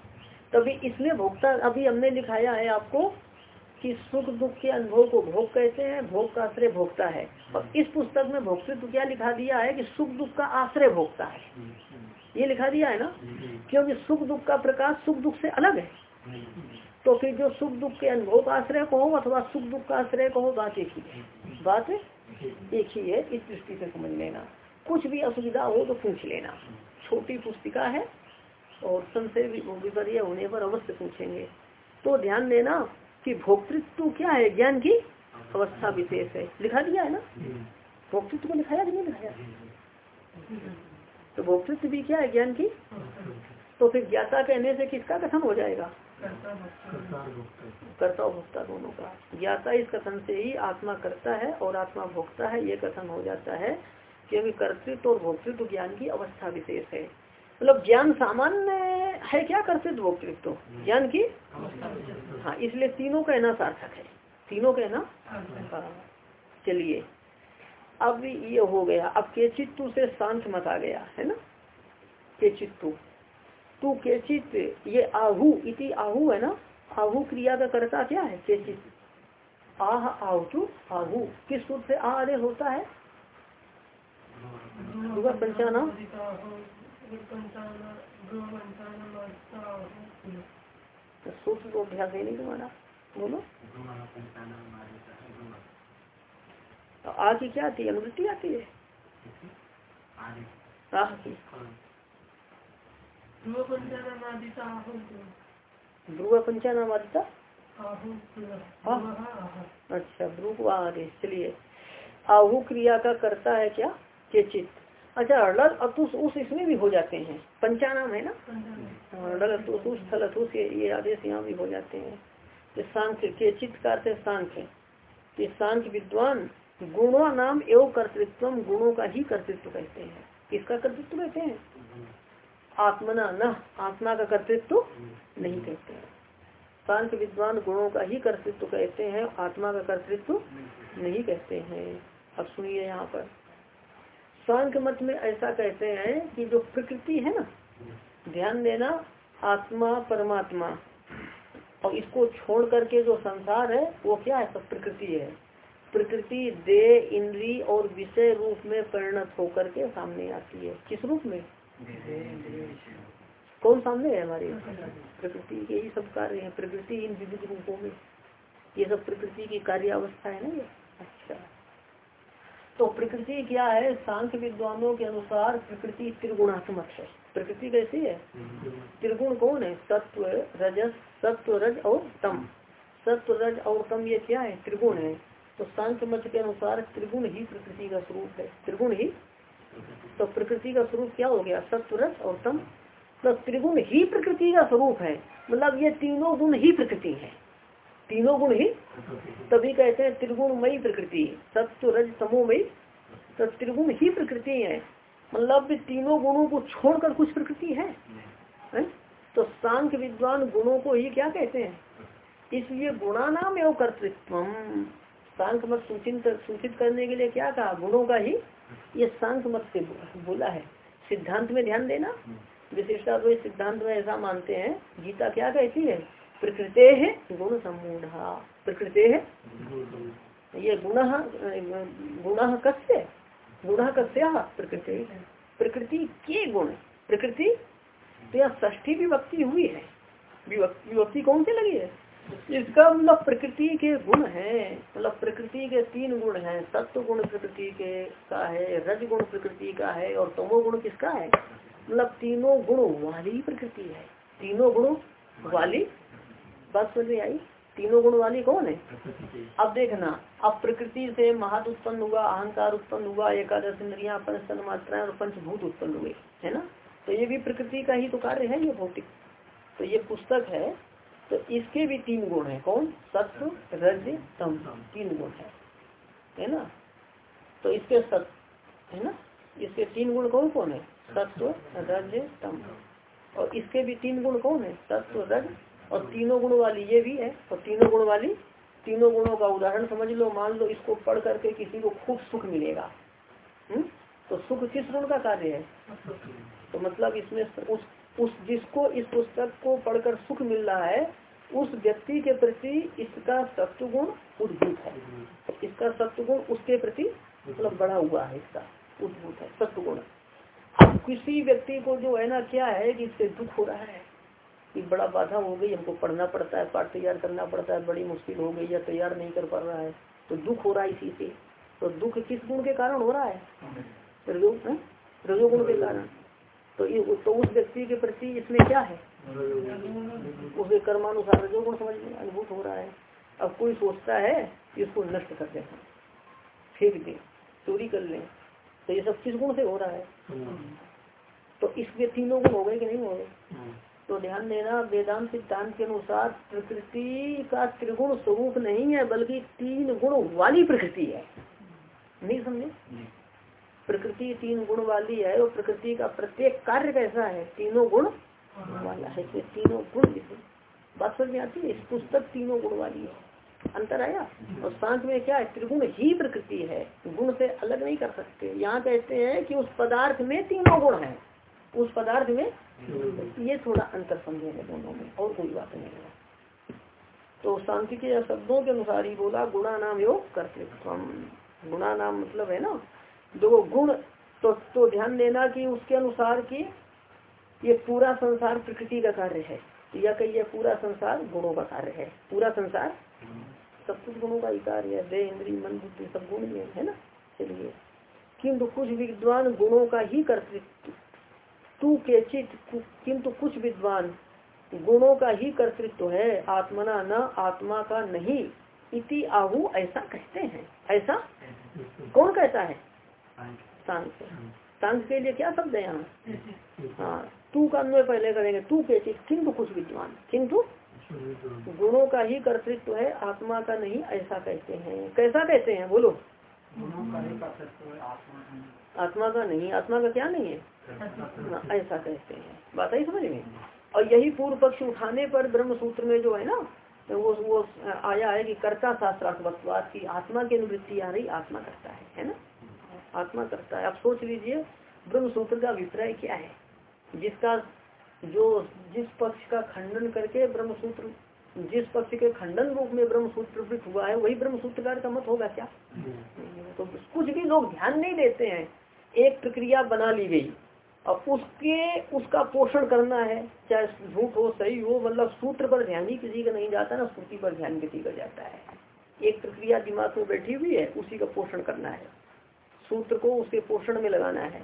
तभी इसमें भोक्ता अभी हमने लिखाया है आपको कि सुख दुख के अनुभव को भोग कहते हैं भोग का आश्रय भोगता है और इस पुस्तक में भोक्तृत्व क्या लिखा दिया है कि सुख दुख का आश्रय भोगता है ये लिखा दिया है ना क्योंकि सुख दुख का प्रकाश सुख दुख से अलग है। तो फिर जो सुख दुख के अनुभव का आश्रय कहो अथवा सुख दुख का आश्रय कहो बात एक ही है। बात एक ही है इस दृष्टि से समझ लेना। कुछ भी असुविधा हो तो पूछ लेना। छोटी पुस्तिका है और संशय विपर्य होने पर अवश्य पूछेंगे। तो ध्यान देना कि भोक्तृत्व क्या है? ज्ञान की अवस्था विशेष है। लिखा दिया है ना? भोक्तृत्व को लिखाया कि नहीं लिखाया? तो भोक्तृत्व भी क्या है ज्ञान की? तो फिर ज्ञाता कहने से किसका कथन हो जाएगा? कर्ता भोक्ता दोनों का। ज्ञाता इस कथन से ही आत्मा करता है और आत्मा भोक्ता है, ये कथन हो जाता है क्योंकि कर्तृत्व और भोक्तृत्व ज्ञान की अवस्था विशेष है। मतलब ज्ञान सामान्य है क्या कर्तृत्व भोक्तृत्व? ज्ञान की? हाँ इसलिए तीनों कहना सार्थक है। तीनों कहना चलिए अब ये हो गया। अब के चित्तु से शांत मत आ गया, है ना? के चित्तु तू के ये आहु, इति आहु है ना? आहु क्रिया का कर्ता क्या है? के चित्त आह आहु आहु। किस सूत्र से आ आदेश होता है? पंचाना? सूत्र को अभ्यास है नहीं तुम्हारा? बोलो। तो आ की क्या आती है? अनुवृत्ति आती है। आह की। ध्रुव पंचानाम आदिता? अच्छा ध्रुव आदेश चलिए। आहु क्रिया का करता है क्या? के चित्त अच्छा अड़ल अतुष उस इसमें भी हो जाते हैं। पंचानाम है ना? अड़ल अतुष स्थल अतुष ये आदेश यहाँ भी हो जाते हैं। सांख्य के चित्त का अर्थ सांख्य। सांख्य विद्वान गुणों नाम एवं कर्तृत्व गुणों का ही कर्तृत्व कहते हैं। किसका कर्तृत्व कहते हैं? आत्मना, न, आत्मा का कर्तृत्व नहीं कहते हैं। सांख्य विद्वान गुणों का ही कर्तृत्व कहते हैं, आत्मा का कर्तृत्व नहीं कहते हैं। अब सुनिए यहाँ पर। सांख्य मत में ऐसा कहते हैं कि जो प्रकृति है ना, ध्यान देना आत्मा, परमात्मा, और इसको छोड़ करके जो संसार है, वो क्या है? सब प्रकृति है। प्रकृति दे इंद्री और विषय रूप में परिणत होकर के सामने आती है। किस रूप में? कौन सामने है हमारे? प्रकृति के ही सब कार्य है। प्रकृति इन विविध रूपों में। ये सब प्रकृति की कार्य अवस्था है ना ये? अच्छा। तो प्रकृति क्या है? सांख्य विद्वानों के अनुसार प्रकृति त्रिगुणात्मक है। प्रकृति कैसी है? त्रिगुण कौन है? सत्व, रजस, सत्व, रज और तम। सत्व, रज और तम ये क्या है? त्रिगुण है। तो सांख्य मत के अनुसार त्रिगुण ही प्रकृति का स्वरूप है। त्रिगुण ही? तो प्रकृति का स्वरूप क्या हो गया? सत्व रस और तम। तो त्रिगुण ही प्रकृति का स्वरूप है। मतलब ये तीनों गुण ही प्रकृति है। तीनों गुण ही? तभी कहते हैं त्रिगुणमयी प्रकृति। सत्व रज तमोमयी। तो त्रिगुण ही प्रकृति है। मतलब तीनों गुणों को छोड़कर कुछ प्रकृति है? तो सांख्य विद्वान गुणों को ही क्या कहते हैं? इसलिए गुणा नाम एवं कर्तृत्व सांख्य मत सूचित सूचित करने के लिए क्या कहा? गुणों का ही ये सांख्य मत से बोला है। सिद्धांत में ध्यान देना। विशिष्टा तो सिद्धांत में ऐसा मानते हैं, गीता क्या कहती है? प्रकृते है गुण समूढ़ प्रकृति है? ये गुण गुण कस्य? गुण कस्य? प्रकृति प्रकृति के गुण प्रकृति तो यह ष्ठी विभक्ति हुई है। विभक्ति कौन सी लगी है? इसका मतलब प्रकृति के गुण है मतलब प्रकृति के तीन गुण हैं सत्व गुण प्रकृति के का है रज गुण प्रकृति का है और तमो गुण किसका है? मतलब तीनों गुण वाली प्रकृति है। तीनों गुण वाली? बात समझ में आई? तीनों गुण वाली कौन है? अब देखना, अब प्रकृति से महत उत्पन्न हुआ, अहंकार उत्पन्न हुआ, एकादश इंद्रिया पंच मात्राएँ और पंचभूत उत्पन्न हुए, है ना? तो ये भी प्रकृति का ही तो कार्य है, ये भौतिक। तो ये पुस्तक है तो इसके भी तीन गुण है। कौन? सत्व, रज, तम। तीन गुण है। है ना? तो इसके सत है ना? इसके तीन गुण कौन कौन है? सत्व, रज, तम। और इसके भी तीन गुण कौन है? सत्व, रज। और तीनों गुण वाली ये भी है। और तीनों गुण वाली, तीनों गुणों का उदाहरण समझ लो, मान लो इसको पढ़ करके किसी को खूब सुख मिलेगा। हुँ? हम्म? तो सुख किस गुण का कार्य है? तो मतलब इसमें उस उस जिसको, इस पुस्तक को पढ़कर सुख मिल रहा है उस व्यक्ति के प्रति इसका सत्व गुण उद्भूत है। इसका सत्व गुण उसके प्रति मतलब बढ़ा हुआ है इसका, उद्भूत है सत्व गुण अब किसी व्यक्ति को जो है ना, क्या है कि इससे दुख हो रहा है, कि बड़ा बाधा हो गई, हमको पढ़ना पड़ता है, पाठ तैयार करना पड़ता है, बड़ी मुश्किल हो गई या तैयार नहीं कर पा रहा है तो दुख हो रहा है इसी से। तो दुख किस गुण के कारण हो रहा है? रजोगुण के कारण। तो ये तो उस व्यक्ति के प्रति इसमें क्या है? उसके कर्मानुसार रजोगुण समझ में अनुभूत हो रहा है अब कोई सोचता है इसको नष्ट कर दें फेंक दे चोरी कर लें तो ये सब किस गुण से हो रहा है? तो इसके तीनों गुण हो गए कि नहीं हो गए? तो ध्यान देना वेदांत सिद्धांत के अनुसार प्रकृति का त्रिगुण स्वरूप नहीं है बल्कि तीन गुण वाली प्रकृति है। नहीं समझे? प्रकृति तीन गुण वाली है और प्रकृति का प्रत्येक कार्य कैसा है? तीनों गुण वाला है इसमें तीनों गुण बात समझ में आती है? इस पुस्तक तीनों गुण वाली है। अंतर आया? और शांत में क्या है? त्रिगुण ही प्रकृति है। गुण से अलग नहीं कर सकते। यहाँ कहते हैं कि उस पदार्थ में तीनों गुण है। उस पदार्थ में ये थोड़ा अंतर समझेंगे दोनों में, और कोई बात नहीं है। तो शांति के शब्दों के अनुसार ही बोला, गुणा नाम योग कर्तृत्व गुणा नाम मतलब है ना, देखो, गुण तो तो ध्यान देना कि उसके अनुसार की ये पूरा संसार प्रकृति का कार्य है। या कहिए पूरा संसार गुणों का कार्य है। पूरा संसार सब कुछ गुणों का ही कार्य है। दे इंद्री मन बुद्धि सब गुण ही है ना? चलिए। किंतु कुछ विद्वान गुणों का ही कर्तृत्व। तू के चित किंतु कुछ विद्वान गुणों का ही कर्तृत्व है। आत्मना न आत्मा का नहीं। इति आहु ऐसा कहते हैं। ऐसा? कौन कहता है? सांस सांख्य के लिए क्या शब्द है यहाँ? हाँ। तू का अन्वय पहले करेंगे तू के किंतु कुछ विद्वान किंतु गुणों का ही कर्तृत्व है आत्मा का नहीं ऐसा कहते हैं। कैसा कहते हैं? बोलो। आत्मा का नहीं। आत्मा का क्या नहीं है? हाँ, ऐसा कहते हैं। बात आई समझ में? और यही पूर्व पक्ष उठाने पर ब्रह्म सूत्र में जो है ना तो वो वो आया है कि कर्ता शास्त्रात्मकवाद की आत्मा की अनुवृत्ति आ रही आत्मा करता है है ना? आत्मा करता है। आप सोच लीजिए ब्रह्म सूत्र का अभिप्राय क्या है? जिसका जो जिस पक्ष का खंडन करके ब्रह्म सूत्र जिस पक्ष के खंडन रूप में ब्रह्म सूत्र हुआ है, वही ब्रह्म सूत्रकार का मत होगा क्या। तो कुछ भी लोग ध्यान नहीं देते हैं। एक प्रक्रिया बना ली गई। अब उसके, उसका पोषण करना है। चाहे झूठ हो, सही हो मतलब सूत्र पर ध्यान ही किसी का नहीं जाता, ना स्मृति पर ध्यान किसी का जाता है। एक प्रक्रिया दिमाग में बैठी हुई है, उसी का पोषण करना है। सूत्र को उसके पोषण में लगाना है।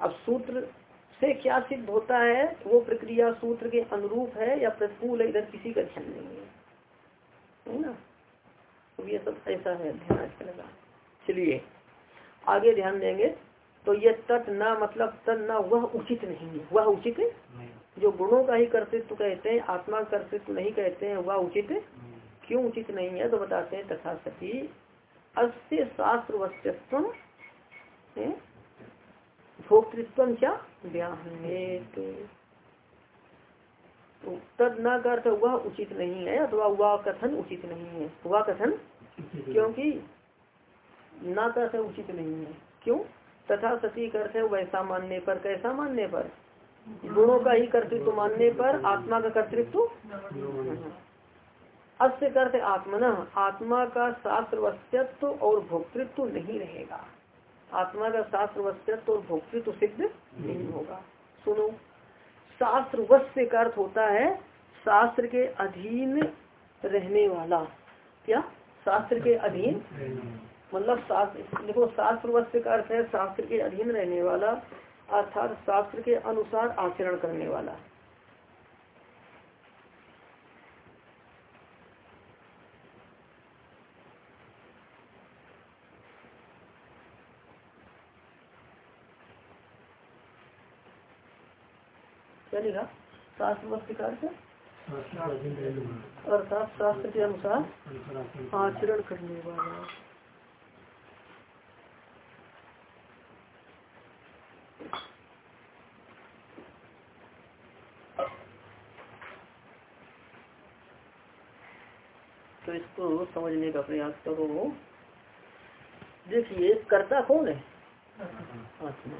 अब सूत्र से क्या सिद्ध होता है वो प्रक्रिया सूत्र के अनुरूप है या प्रतिकूल है इधर किसी का ध्यान नहीं है। ना? तो ये सब ऐसा है ध्यान लगा चलिए आगे ध्यान देंगे। तो ये तट न मतलब तट न वह उचित नहीं है। वह उचित है? जो गुणों का ही कर्तृत्व कहते हैं आत्मा का कर्तृत्व नहीं कहते हैं वह उचित है? क्यों उचित नहीं है? तो बताते हैं तथा सती अस्य शास्त्र वस्तत्व भोक्तृत्व क्या तो तद न का अर्थ वह उचित नहीं है अथवा वह कथन उचित नहीं है। वह कथन क्योंकि न का अर्थ उचित नहीं है। क्यों? तथा सती का अर्थ है वैसा मानने पर कैसा मानने पर? गुणों का ही कर्तृत्व मानने पर आत्मा का कर्तृत्व? अस्य कर्थ आत्मन। आत्मा का शास्त्र और भोक्तृत्व नहीं रहेगा। आत्मा का शास्त्र वस्त्व और भोक्तृत्व सिद्ध नहीं होगा। सुनो शास्त्र वस्त्र का अर्थ होता है शास्त्र के अधीन रहने वाला। क्या? शास्त्र के अधीन? मतलब शास्त्र, देखो शास्त्र वस्त्र का अर्थ है शास्त्र के अधीन रहने वाला, अर्थात शास्त्र के अनुसार आचरण करने वाला। लिखा शास्त्र वस्त्र का अर्थ अर्थात शास्त्र के अनुसार आचरण करने वाला। तो इसको समझने का प्रयास करो। देखिए कर्ता कौन है? आत्मा।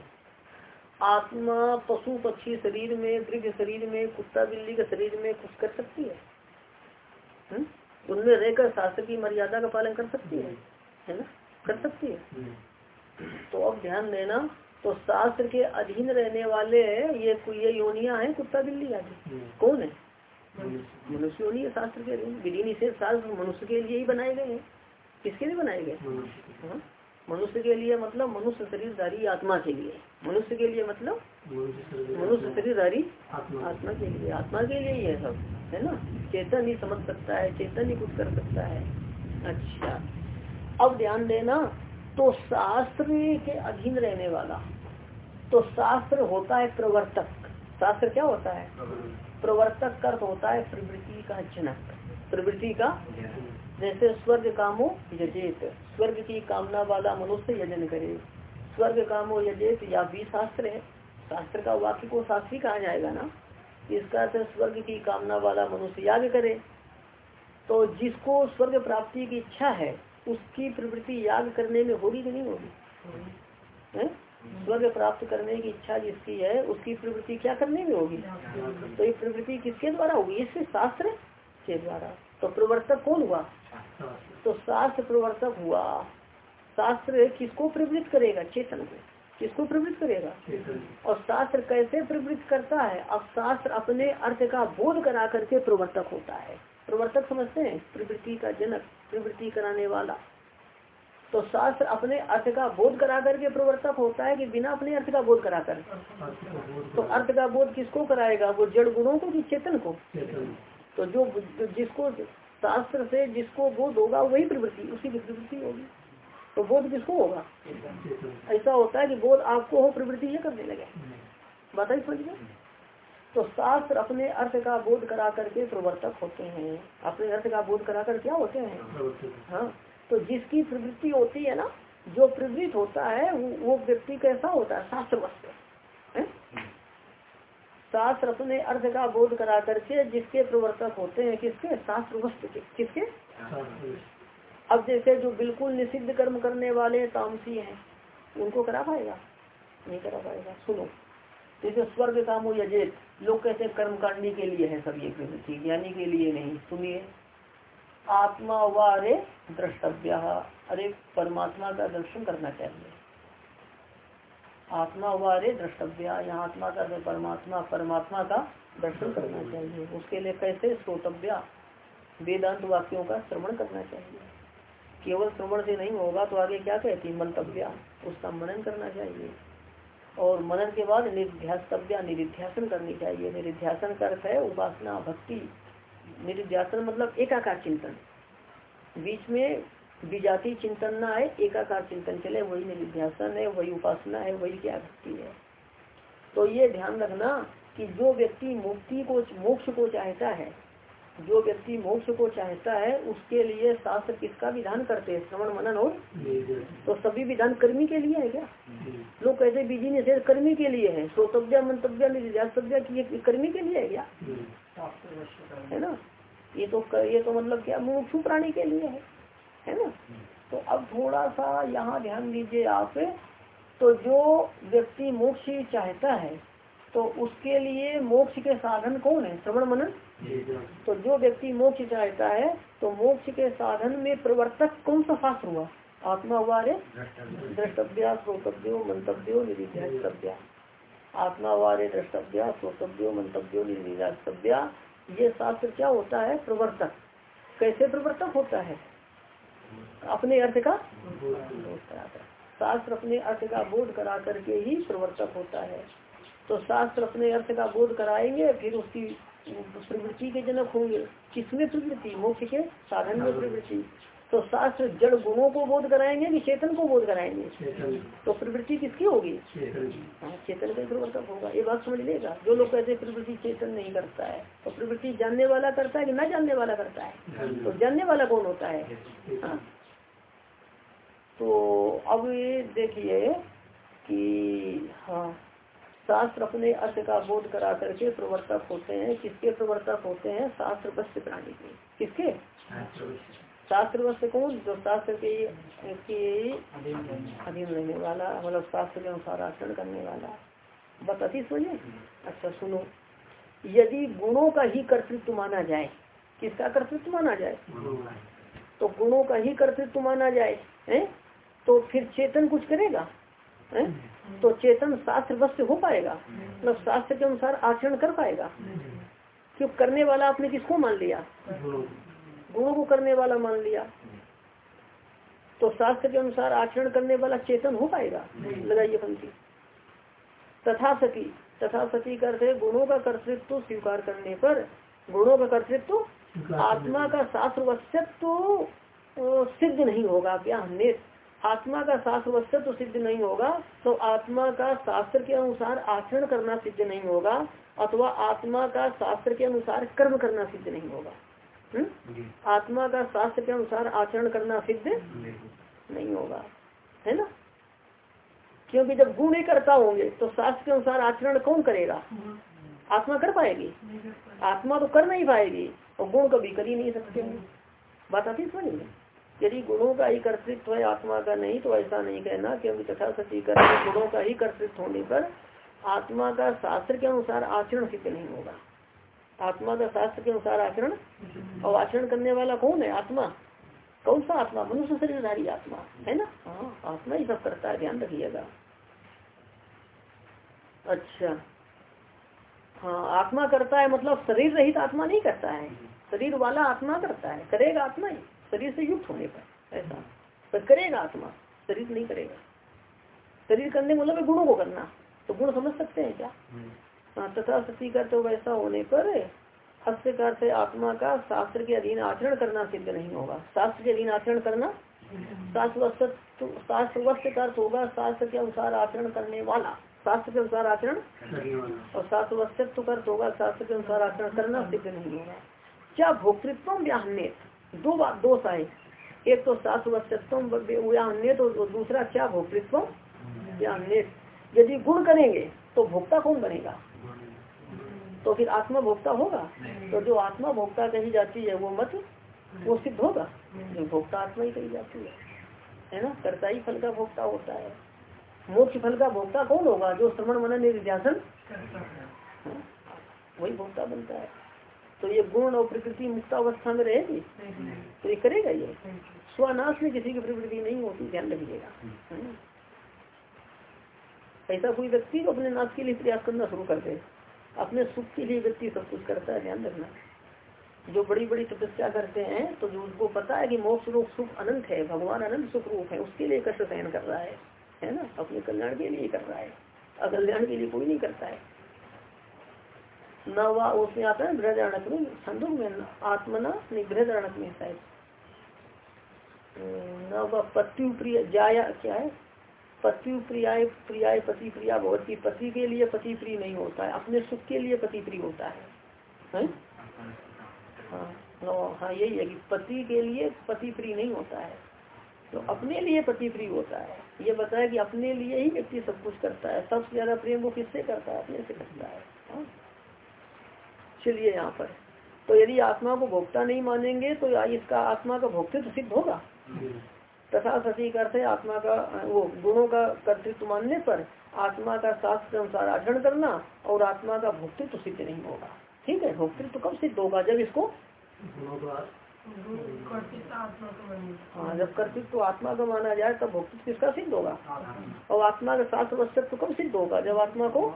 आत्मा पशु पक्षी शरीर में दृढ़ शरीर में कुत्ता बिल्ली के शरीर में कुछ कर सकती है? हुँ? उनमें रहकर शास्त्र की मर्यादा का पालन कर सकती है? है ना? कर सकती है? तो अब ध्यान देना तो शास्त्र के अधीन रहने वाले ये ये योनिया है कुत्ता बिल्ली आदि। कौन है? मनुष्य। योनि है शास्त्र के अधीन विधि निषेध शास्त्र मनुष्य के लिए ही बनाए गए हैं। किसके लिए बनाए गए हाँ? मनुष्य के लिए मतलब मनुष्य शरीरधारी आत्मा के लिए। मनुष्य के लिए मतलब मनुष्य शरीरधारी आत्मा के लिए। आत्मा के लिए ही है सब है ना? चेतन ही समझ सकता है चेतन ही कुछ कर सकता है। अच्छा। अब ध्यान देना तो शास्त्र के अधीन रहने वाला तो शास्त्र होता है प्रवर्तक। शास्त्र क्या होता है? प्रवर्तक। अर्थ होता है प्रवृत्ति का जनक। प्रवृत्ति का जैसे स्वर्ग कामो यजेत। स्वर्ग की कामना वाला मनुष्य यजन करे। स्वर्ग कामो यजेत या भी शास्त्र है। शास्त्र का वाक्य को शास्त्री कहा जाएगा ना? इसका अर्थ स्वर्ग की कामना वाला मनुष्य याग करे। तो जिसको स्वर्ग प्राप्ति की इच्छा है उसकी प्रवृत्ति याग करने में होगी कि नहीं होगी? स्वर्ग प्राप्त करने की इच्छा जिसकी है उसकी प्रवृत्ति क्या करने में होगी? तो ये प्रवृत्ति किसके द्वारा होगी? इससे शास्त्र के द्वारा। तो प्रवर्तक कौन हुआ? तो शास्त्र प्रवर्तक हुआ। शास्त्र किसको प्रवृत्त करेगा? चेतन को। किसको प्रवृत्त करेगा? और शास्त्र कैसे प्रवृत्त करता है? अब शास्त्र अपने अर्थ का बोध करा करके प्रवर्तक होता है। प्रवर्तक समझते हैं? प्रवृत्ति का जनक प्रवृत्ति कराने वाला। तो शास्त्र अपने अर्थ का बोध करा करके प्रवर्तक होता है कि बिना अपने अर्थ का बोध करा कर। तो अर्थ का बोध किसको कराएगा? वो जड़ गुणों को कि चेतन को? तो जो जिसको शास्त्र से जिसको बोध होगा, वही प्रवृत्ति, उसी की प्रवृत्ति होगी। तो बोध किसको होगा? ऐसा होता है कि बोध आपको हो, प्रवृत्ति ये करने लगे। बताइए समझ गए तो शास्त्र अपने अर्थ का बोध करा करके प्रवर्तक होते हैं। अपने अर्थ का बोध करा कर क्या होते हैं? हाँ तो जिसकी प्रवृत्ति होती है ना, जो प्रवृत्त होता है, वो व्यक्ति कैसा होता है? शास्त्र शास्त्र अपने अर्थ का बोध करा करके जिसके प्रवर्तक होते हैं, किसके? शास्त्र वस्त्र के। किसके? अब जैसे जो बिल्कुल निषिद्ध कर्म करने वाले तामसी हैं, उनको करा पाएगा? नहीं करा पाएगा। सुनो, जैसे स्वर्ग कामो यजेत, लोग कहते हैं कर्म कांडी के लिए है सब ये प्रवृत्ति ज्ञानी के लिए नहीं। सुनिए, आत्मा व अरे द्रष्टव्य। अरे, परमात्मा का दर्शन करना चाहिए। आत्मा व अरे द्रष्टव्य यहाँ आत्मा का परमात्मा परमात्मा का दर्शन करना चाहिए। उसके लिए कैसे श्रोतव्य वेदांत वाक्यों का श्रवण करना चाहिए। केवल श्रवण से नहीं होगा तो आगे क्या कहती? मंतव्य। उसका मनन करना चाहिए। और मनन के बाद निध्यास्तव्य, निरिध्यासन करनी चाहिए। निरिध्यासन का अर्थ है उपासना, भक्ति। निरिध्यासन मतलब एकाकार चिंतन। बीच में विजाति चिंतन ना है एकाकार चिंतन चले वही निध्यासन है वही उपासना है वही क्या भक्ति है। तो ये ध्यान रखना कि जो व्यक्ति मुक्ति को मोक्ष को चाहता है जो व्यक्ति मोक्ष को चाहता है उसके लिए शास्त्र किसका विधान करते हैं? श्रवण मनन और तो सभी विधान कर्मी के लिए है क्या? लोग कहते बीजी निषेध कर्मी के लिए है श्रोतव्य मंतव्य निर्यासव्य की कर्मी के लिए है क्या? है ना? ये तो ये तो मतलब क्या मुमुक्षु प्राणी के लिए है। है ना? तो अब थोड़ा सा यहाँ ध्यान दीजिए आप तो जो व्यक्ति मोक्ष चाहता है तो उसके लिए मोक्ष के साधन कौन है? श्रवण मनन? तो जो व्यक्ति मोक्ष चाहता है तो मोक्ष के साधन में प्रवर्तक कौन सा शास्त्र हुआ? आत्मा हुआ रे? द्रष्टव्या, श्रोतव्यो, मंतव्यो निधिध्यास्तव्या आत्मा वारे द्रष्टव्या, श्रोतव्यो, मंतव्यो निधिध्यास्तव्या ये शास्त्र क्या होता है? प्रवर्तक। कैसे प्रवर्तक होता है? अपने अर्थ का शास्त्र अपने अर्थ का बोध करा करके ही प्रवर्तक होता है। तो शास्त्र अपने अर्थ का बोध कराएँगे फिर उसकी प्रवृत्ति के जनक होंगे। किसमें प्रवृत्ति? मोक्ष के? साधन में प्रवृत्ति। तो शास्त्र जड़ गुणों को बोध कराएँगे कि चेतन को बोध कराएँगे। तो प्रवृत्ति किसकी होगी? हाँ चेतन का प्रवर्तक होगा। ये बात समझ लेगा जो लोग कहते हैं प्रवृत्ति चेतन नहीं करता है तो प्रवृत्ति जानने वाला करता है कि न जानने वाला करता है? तो जानने वाला कौन होता है? हाँ तो अब ये देखिए कि हाँ शास्त्र अपने अर्थ का बोध करा करके प्रवर्तक होते हैं। किसके प्रवर्तक होते हैं? शास्त्र वस्त प्राणी के। किसके? शास्त्र वस्त कौन जो शास्त्र के अधीन रहने वाला मतलब शास्त्र के अनुसार आचरण करने वाला। बस अति सुनिए अच्छा सुनो। यदि गुणों का ही कर्तृत्व माना जाए, किसका कर्तृत्व माना जाए? तो गुणों का ही कर्तृत्व माना जाए, है? तो फिर चेतन कुछ करेगा, है? तो चेतन शास्त्र वस्त हो पाएगा मतलब शास्त्र के अनुसार आचरण कर पाएगा। क्यों? करने वाला आपने किसको मान लिया? गुणों को करने वाला मान लिया। तो शास्त्र के अनुसार आचरण करने वाला चेतन हो पाएगा लगाइए पंक्ति। तथा सती तथा सती करते गुणों का कर्तृत्व स्वीकार करने पर गुणों का कर्तृत्व आत्मा का शास्त्र तो सिद्ध नहीं होगा क्या? नेत आत्मा का शास्त्र तो सिद्ध नहीं होगा तो आत्मा का शास्त्र के अनुसार आचरण करना सिद्ध नहीं होगा अथवा आत्मा का शास्त्र के अनुसार कर्म करना सिद्ध नहीं होगा? आत्मा का शास्त्र के अनुसार आचरण करना सिद्ध नहीं होगा है ना? क्योंकि जब गुण ही करता होंगे तो शास्त्र के अनुसार आचरण कौन करेगा? आत्मा कर पाएगी? आत्मा तो कर नहीं पाएगी और गुण कभी कर ही नहीं सकते। बात आती समझ यदि गुणों का ही कर्तृत्व है आत्मा का नहीं तो ऐसा नहीं कहना क्योंकि तथा सती कर गुणों का ही कर्तृत्व होने पर आत्मा का शास्त्र के अनुसार आचरण सिद्ध नहीं होगा। आत्मा का शास्त्र के अनुसार आचरण और आचरण करने वाला कौन है? आत्मा। कौन सा आत्मा? मनुष्य शरीरधारी आत्मा, है ना? हाँ आत्मा ही सब करता है, ध्यान रखिएगा। अच्छा। हाँ आत्मा करता है मतलब शरीर रहित आत्मा नहीं करता है। शरीर वाला आत्मा करता है, करेगा आत्मा ही। शरीर से युक्त होने पर, ऐसा। पर करेगा आत्मा, शरीर नहीं करेगा। शरीर करने मतलब गुणों को करना। तो गुण समझ सकते हैं क्या? हाँ तथा सती का तो वैसा होने पर हस्तकार से आत्मा का शास्त्र के अधीन आचरण करना सिद्ध नहीं होगा। शास्त्र के अधीन आचरण करना शास्त्र शास्त्र का होगा शास्त्र के अनुसार आचरण करने वाला। शास्त्र के अनुसार आचरण और शास्त्र वस्तित्व कर होगा शास्त्र के अनुसार आचरण करना सिद्ध नहीं होगा। क्या भोक्तृत्व व्याहनेत दो बात, दो आए एक तो शास्त्र तो दूसरा क्या भोक्तृत्व व्याहनेत यदि गुण करेंगे तो भोक्ता कौन बनेगा? तो फिर आत्मा भोक्ता होगा तो जो आत्मा भोक्ता कही जाती है वो मत वो सिद्ध होगा। जो भोक्ता आत्मा ही कही जाती है। है ना? कर्ता ही फल का भोक्ता होता है। मोक्ष फल का भोक्ता कौन होगा? जो श्रवण मनन निर्ध्यासन? हाँ, वही भोक्ता बनता है। तो ये गुण और प्रकृति मुक्त अवस्था में रहेगी? तो ये करेगा ये? स्वनाश में किसी की प्रवृत्ति नहीं होती ध्यान रखिएगा। हाँ। ऐसा कोई व्यक्ति जो अपने नाश के लिए प्रयास करना शुरू कर दे। अपने सुख के लिए व्यक्ति सब कुछ करता है, ध्यान रखना। जो बड़ी बड़ी तपस्या करते हैं तो जो उसको पता है कि मोक्ष रूप सुख अनंत है, भगवान अनंत सुख रूप है, उसके लिए कष्ट सहन कर रहा है है ना? अपने कल्याण के लिए कर रहा है। अकल्याण के लिए कोई नहीं करता है। न वह उसमें आता है बृहदारणक में छंदों में आत्मना नहीं बृहदारणक में शायद। न वह पत्यु प्रिय जाया क्या है? पति प्रियाय प्रियाय पति प्रिया भगवती पति के लिए पति प्रिय नहीं होता है अपने सुख के लिए पति प्रिय होता है, है? हाँ हाँ यही है कि पति के लिए पति प्रिय नहीं होता है। तो अपने लिए पति प्रिय होता है। ये बताया कि अपने लिए ही व्यक्ति सब कुछ करता है। सबसे ज़्यादा प्रेम वो किससे करता है? अपने से करता है। हाँ? चलिए यहाँ पर। तो यदि आत्मा को भोक्ता नहीं मानेंगे तो इसका आत्मा का भोक्तित्व सिद्ध होगा? तथा सती करते आत्मा का, वो गुणों का कर्तृत्व मानने पर आत्मा का शास्त्र अनुसार आचरण करना और आत्मा का भोक्तित्व सिद्ध नहीं होगा। ठीक है? भोक्तृत्व तो कब सिद्ध होगा? जब इसको हाँ जब कर्तृत्व तो आत्मा का माना जाए तब भोक्तृत्व किसका सिद्ध होगा? और आत्मा का शास्त्र वस्तु कब सिद्ध होगा? जब आत्मा को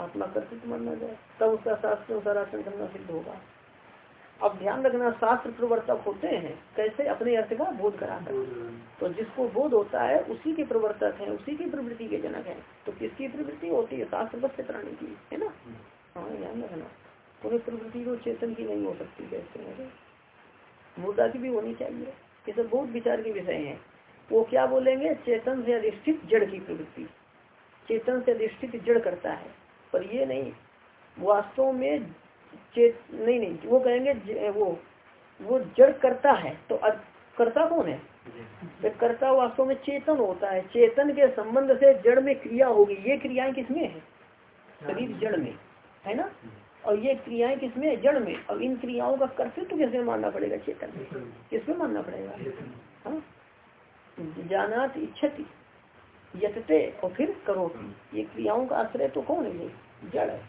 आत्मा कर्तृत्व माना जाए, तब उसका शास्त्र अनुसार आचरण करना सिद्ध होगा। अब ध्यान रखना, शास्त्र प्रवर्तक होते हैं, कैसे अपने अर्थ का बोध कराकर तो जिसको बोध होता है, उसी के प्रवर्तक हैं, उसी की प्रवृत्ति के जनक हैं। तो किसकी प्रवृत्ति होती है? शास्त्र बस प्राणी की, है ना? हाँ ध्यान रखना। कोई प्रवृत्ति तो चेतन की नहीं हो सकती कैसे है मुद्दा की भी होनी चाहिए। ये सब बहुत विचार के विषय है। वो क्या बोलेंगे? चेतन से अधिष्ठित जड़ की प्रवृत्ति। चेतन से अधिष्ठित जड़ करता है। पर ये नहीं, वास्तव में चेत नहीं नहीं वो कहेंगे वो वो जड़ करता है तो करता कौन है? तो कर्ता वास्तव में चेतन होता है। चेतन के संबंध से जड़ में क्रिया होगी। ये क्रियाएँ किसमें है? शरीर जड़ में है ना? और ये क्रियाएँ किसमें जड़ में। और इन क्रियाओं का कर्तृत्व किसमें मानना पड़ेगा? चेतन में। किसमें मानना पड़ेगा? हाँ? जानात इच्छति यतते और फिर करो ये क्रियाओं का आश्रय तो कौन है? ये जड़ है।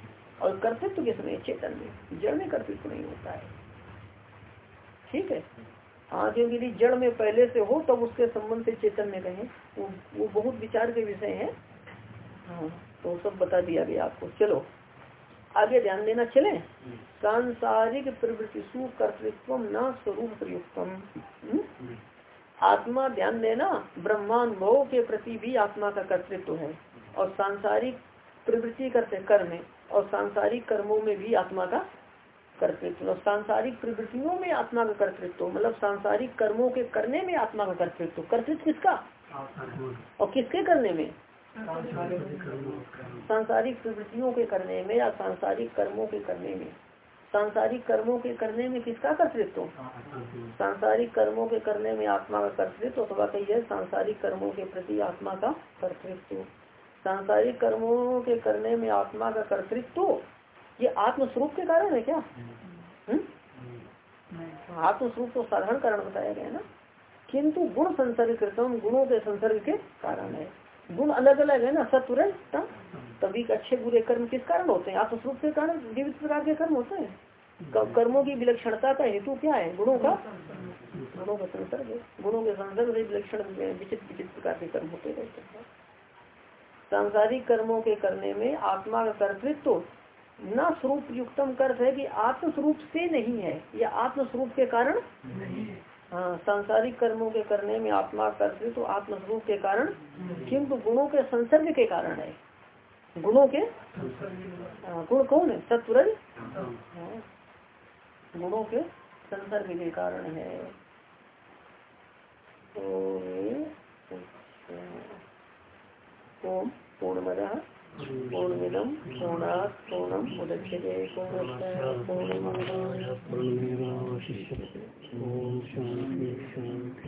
और कर्तृत्व के समय चेतन में जड़ में कर्तृत्व नहीं होता है। ठीक है? हाँ क्योंकि यदि जड़ में पहले से हो तब उसके संबंध से चेतन में कहें। वो वो बहुत विचार के विषय है। हाँ तो सब बता दिया गया आपको। चलो आगे ध्यान देना चले? सांसारिक प्रवृत्ति कर्तृत्व न स्वरूप प्रयुक्तम। हम्म? आत्मा ध्यान देना ब्रह्मानुभव के प्रति भी आत्मा का कर्तृत्व है। और सांसारिक प्रवृत्ति करते कर्म और सांसारिक कर्मों में भी आत्मा का कर्तृत्व और सांसारिक प्रवृत्तियों में आत्मा का कर्तृत्व मतलब सांसारिक कर्मों के करने में आत्मा का कर्तृत्व। कर्तृत्व किसका? और किसके करने में? सांसारिक प्रवृत्तियों के करने में या सांसारिक कर्मों के करने में। सांसारिक कर्मों के करने में किसका कर्तृत्व? सांसारिक कर्मों के करने में आत्मा का कर्तृत्व, अथवा कहिए सांसारिक कर्मों के प्रति आत्मा का कर्तृत्व। सांसारिक कर्मों के करने में आत्मा का कर्तृत्व, ये आत्मस्वरूप के कारण है क्या? हम्म? आत्मस्वरूप तो साधारण कारण बताया गया ना। किंतु गुण संसर्ग कृतम गुणों के संसर्ग के कारण है। गुण अलग अलग है ना सत्वर तभी अच्छे बुरे कर्म किस कारण होते हैं? आत्मस्वरूप के कारण विविध प्रकार के कर्म होते हैं। कर्मों की विलक्षणता का हेतु क्या है? गुणों का? गुणों का संसर्ग गुणों के संसर्ग विलक्षण, विचित्र विचित्र प्रकार के कर्म होते रहते हैं। सांसारिक कर्मों के करने में आत्मा का कर्तृत्व न स्वरूप युक्तम कर्त है कि आत्मस्वरूप से नहीं है या आत्मस्वरूप के कारण? हाँ। सांसारिक कर्मों के करने में आत्मा कर्तृत्व तो आत्मस्वरूप के कारण? किंतु गुणों के संसर्ग के कारण है। गुणों के? हाँ, गुण कौन है? सत्वरज? हाँ, गुणों के संसर्ग के कारण है। तो ओम। पूर्णमद पूर्णमिदम पूर्णात् पूर्णम मुदच्यते पूर्णस्य ओम शांति शांति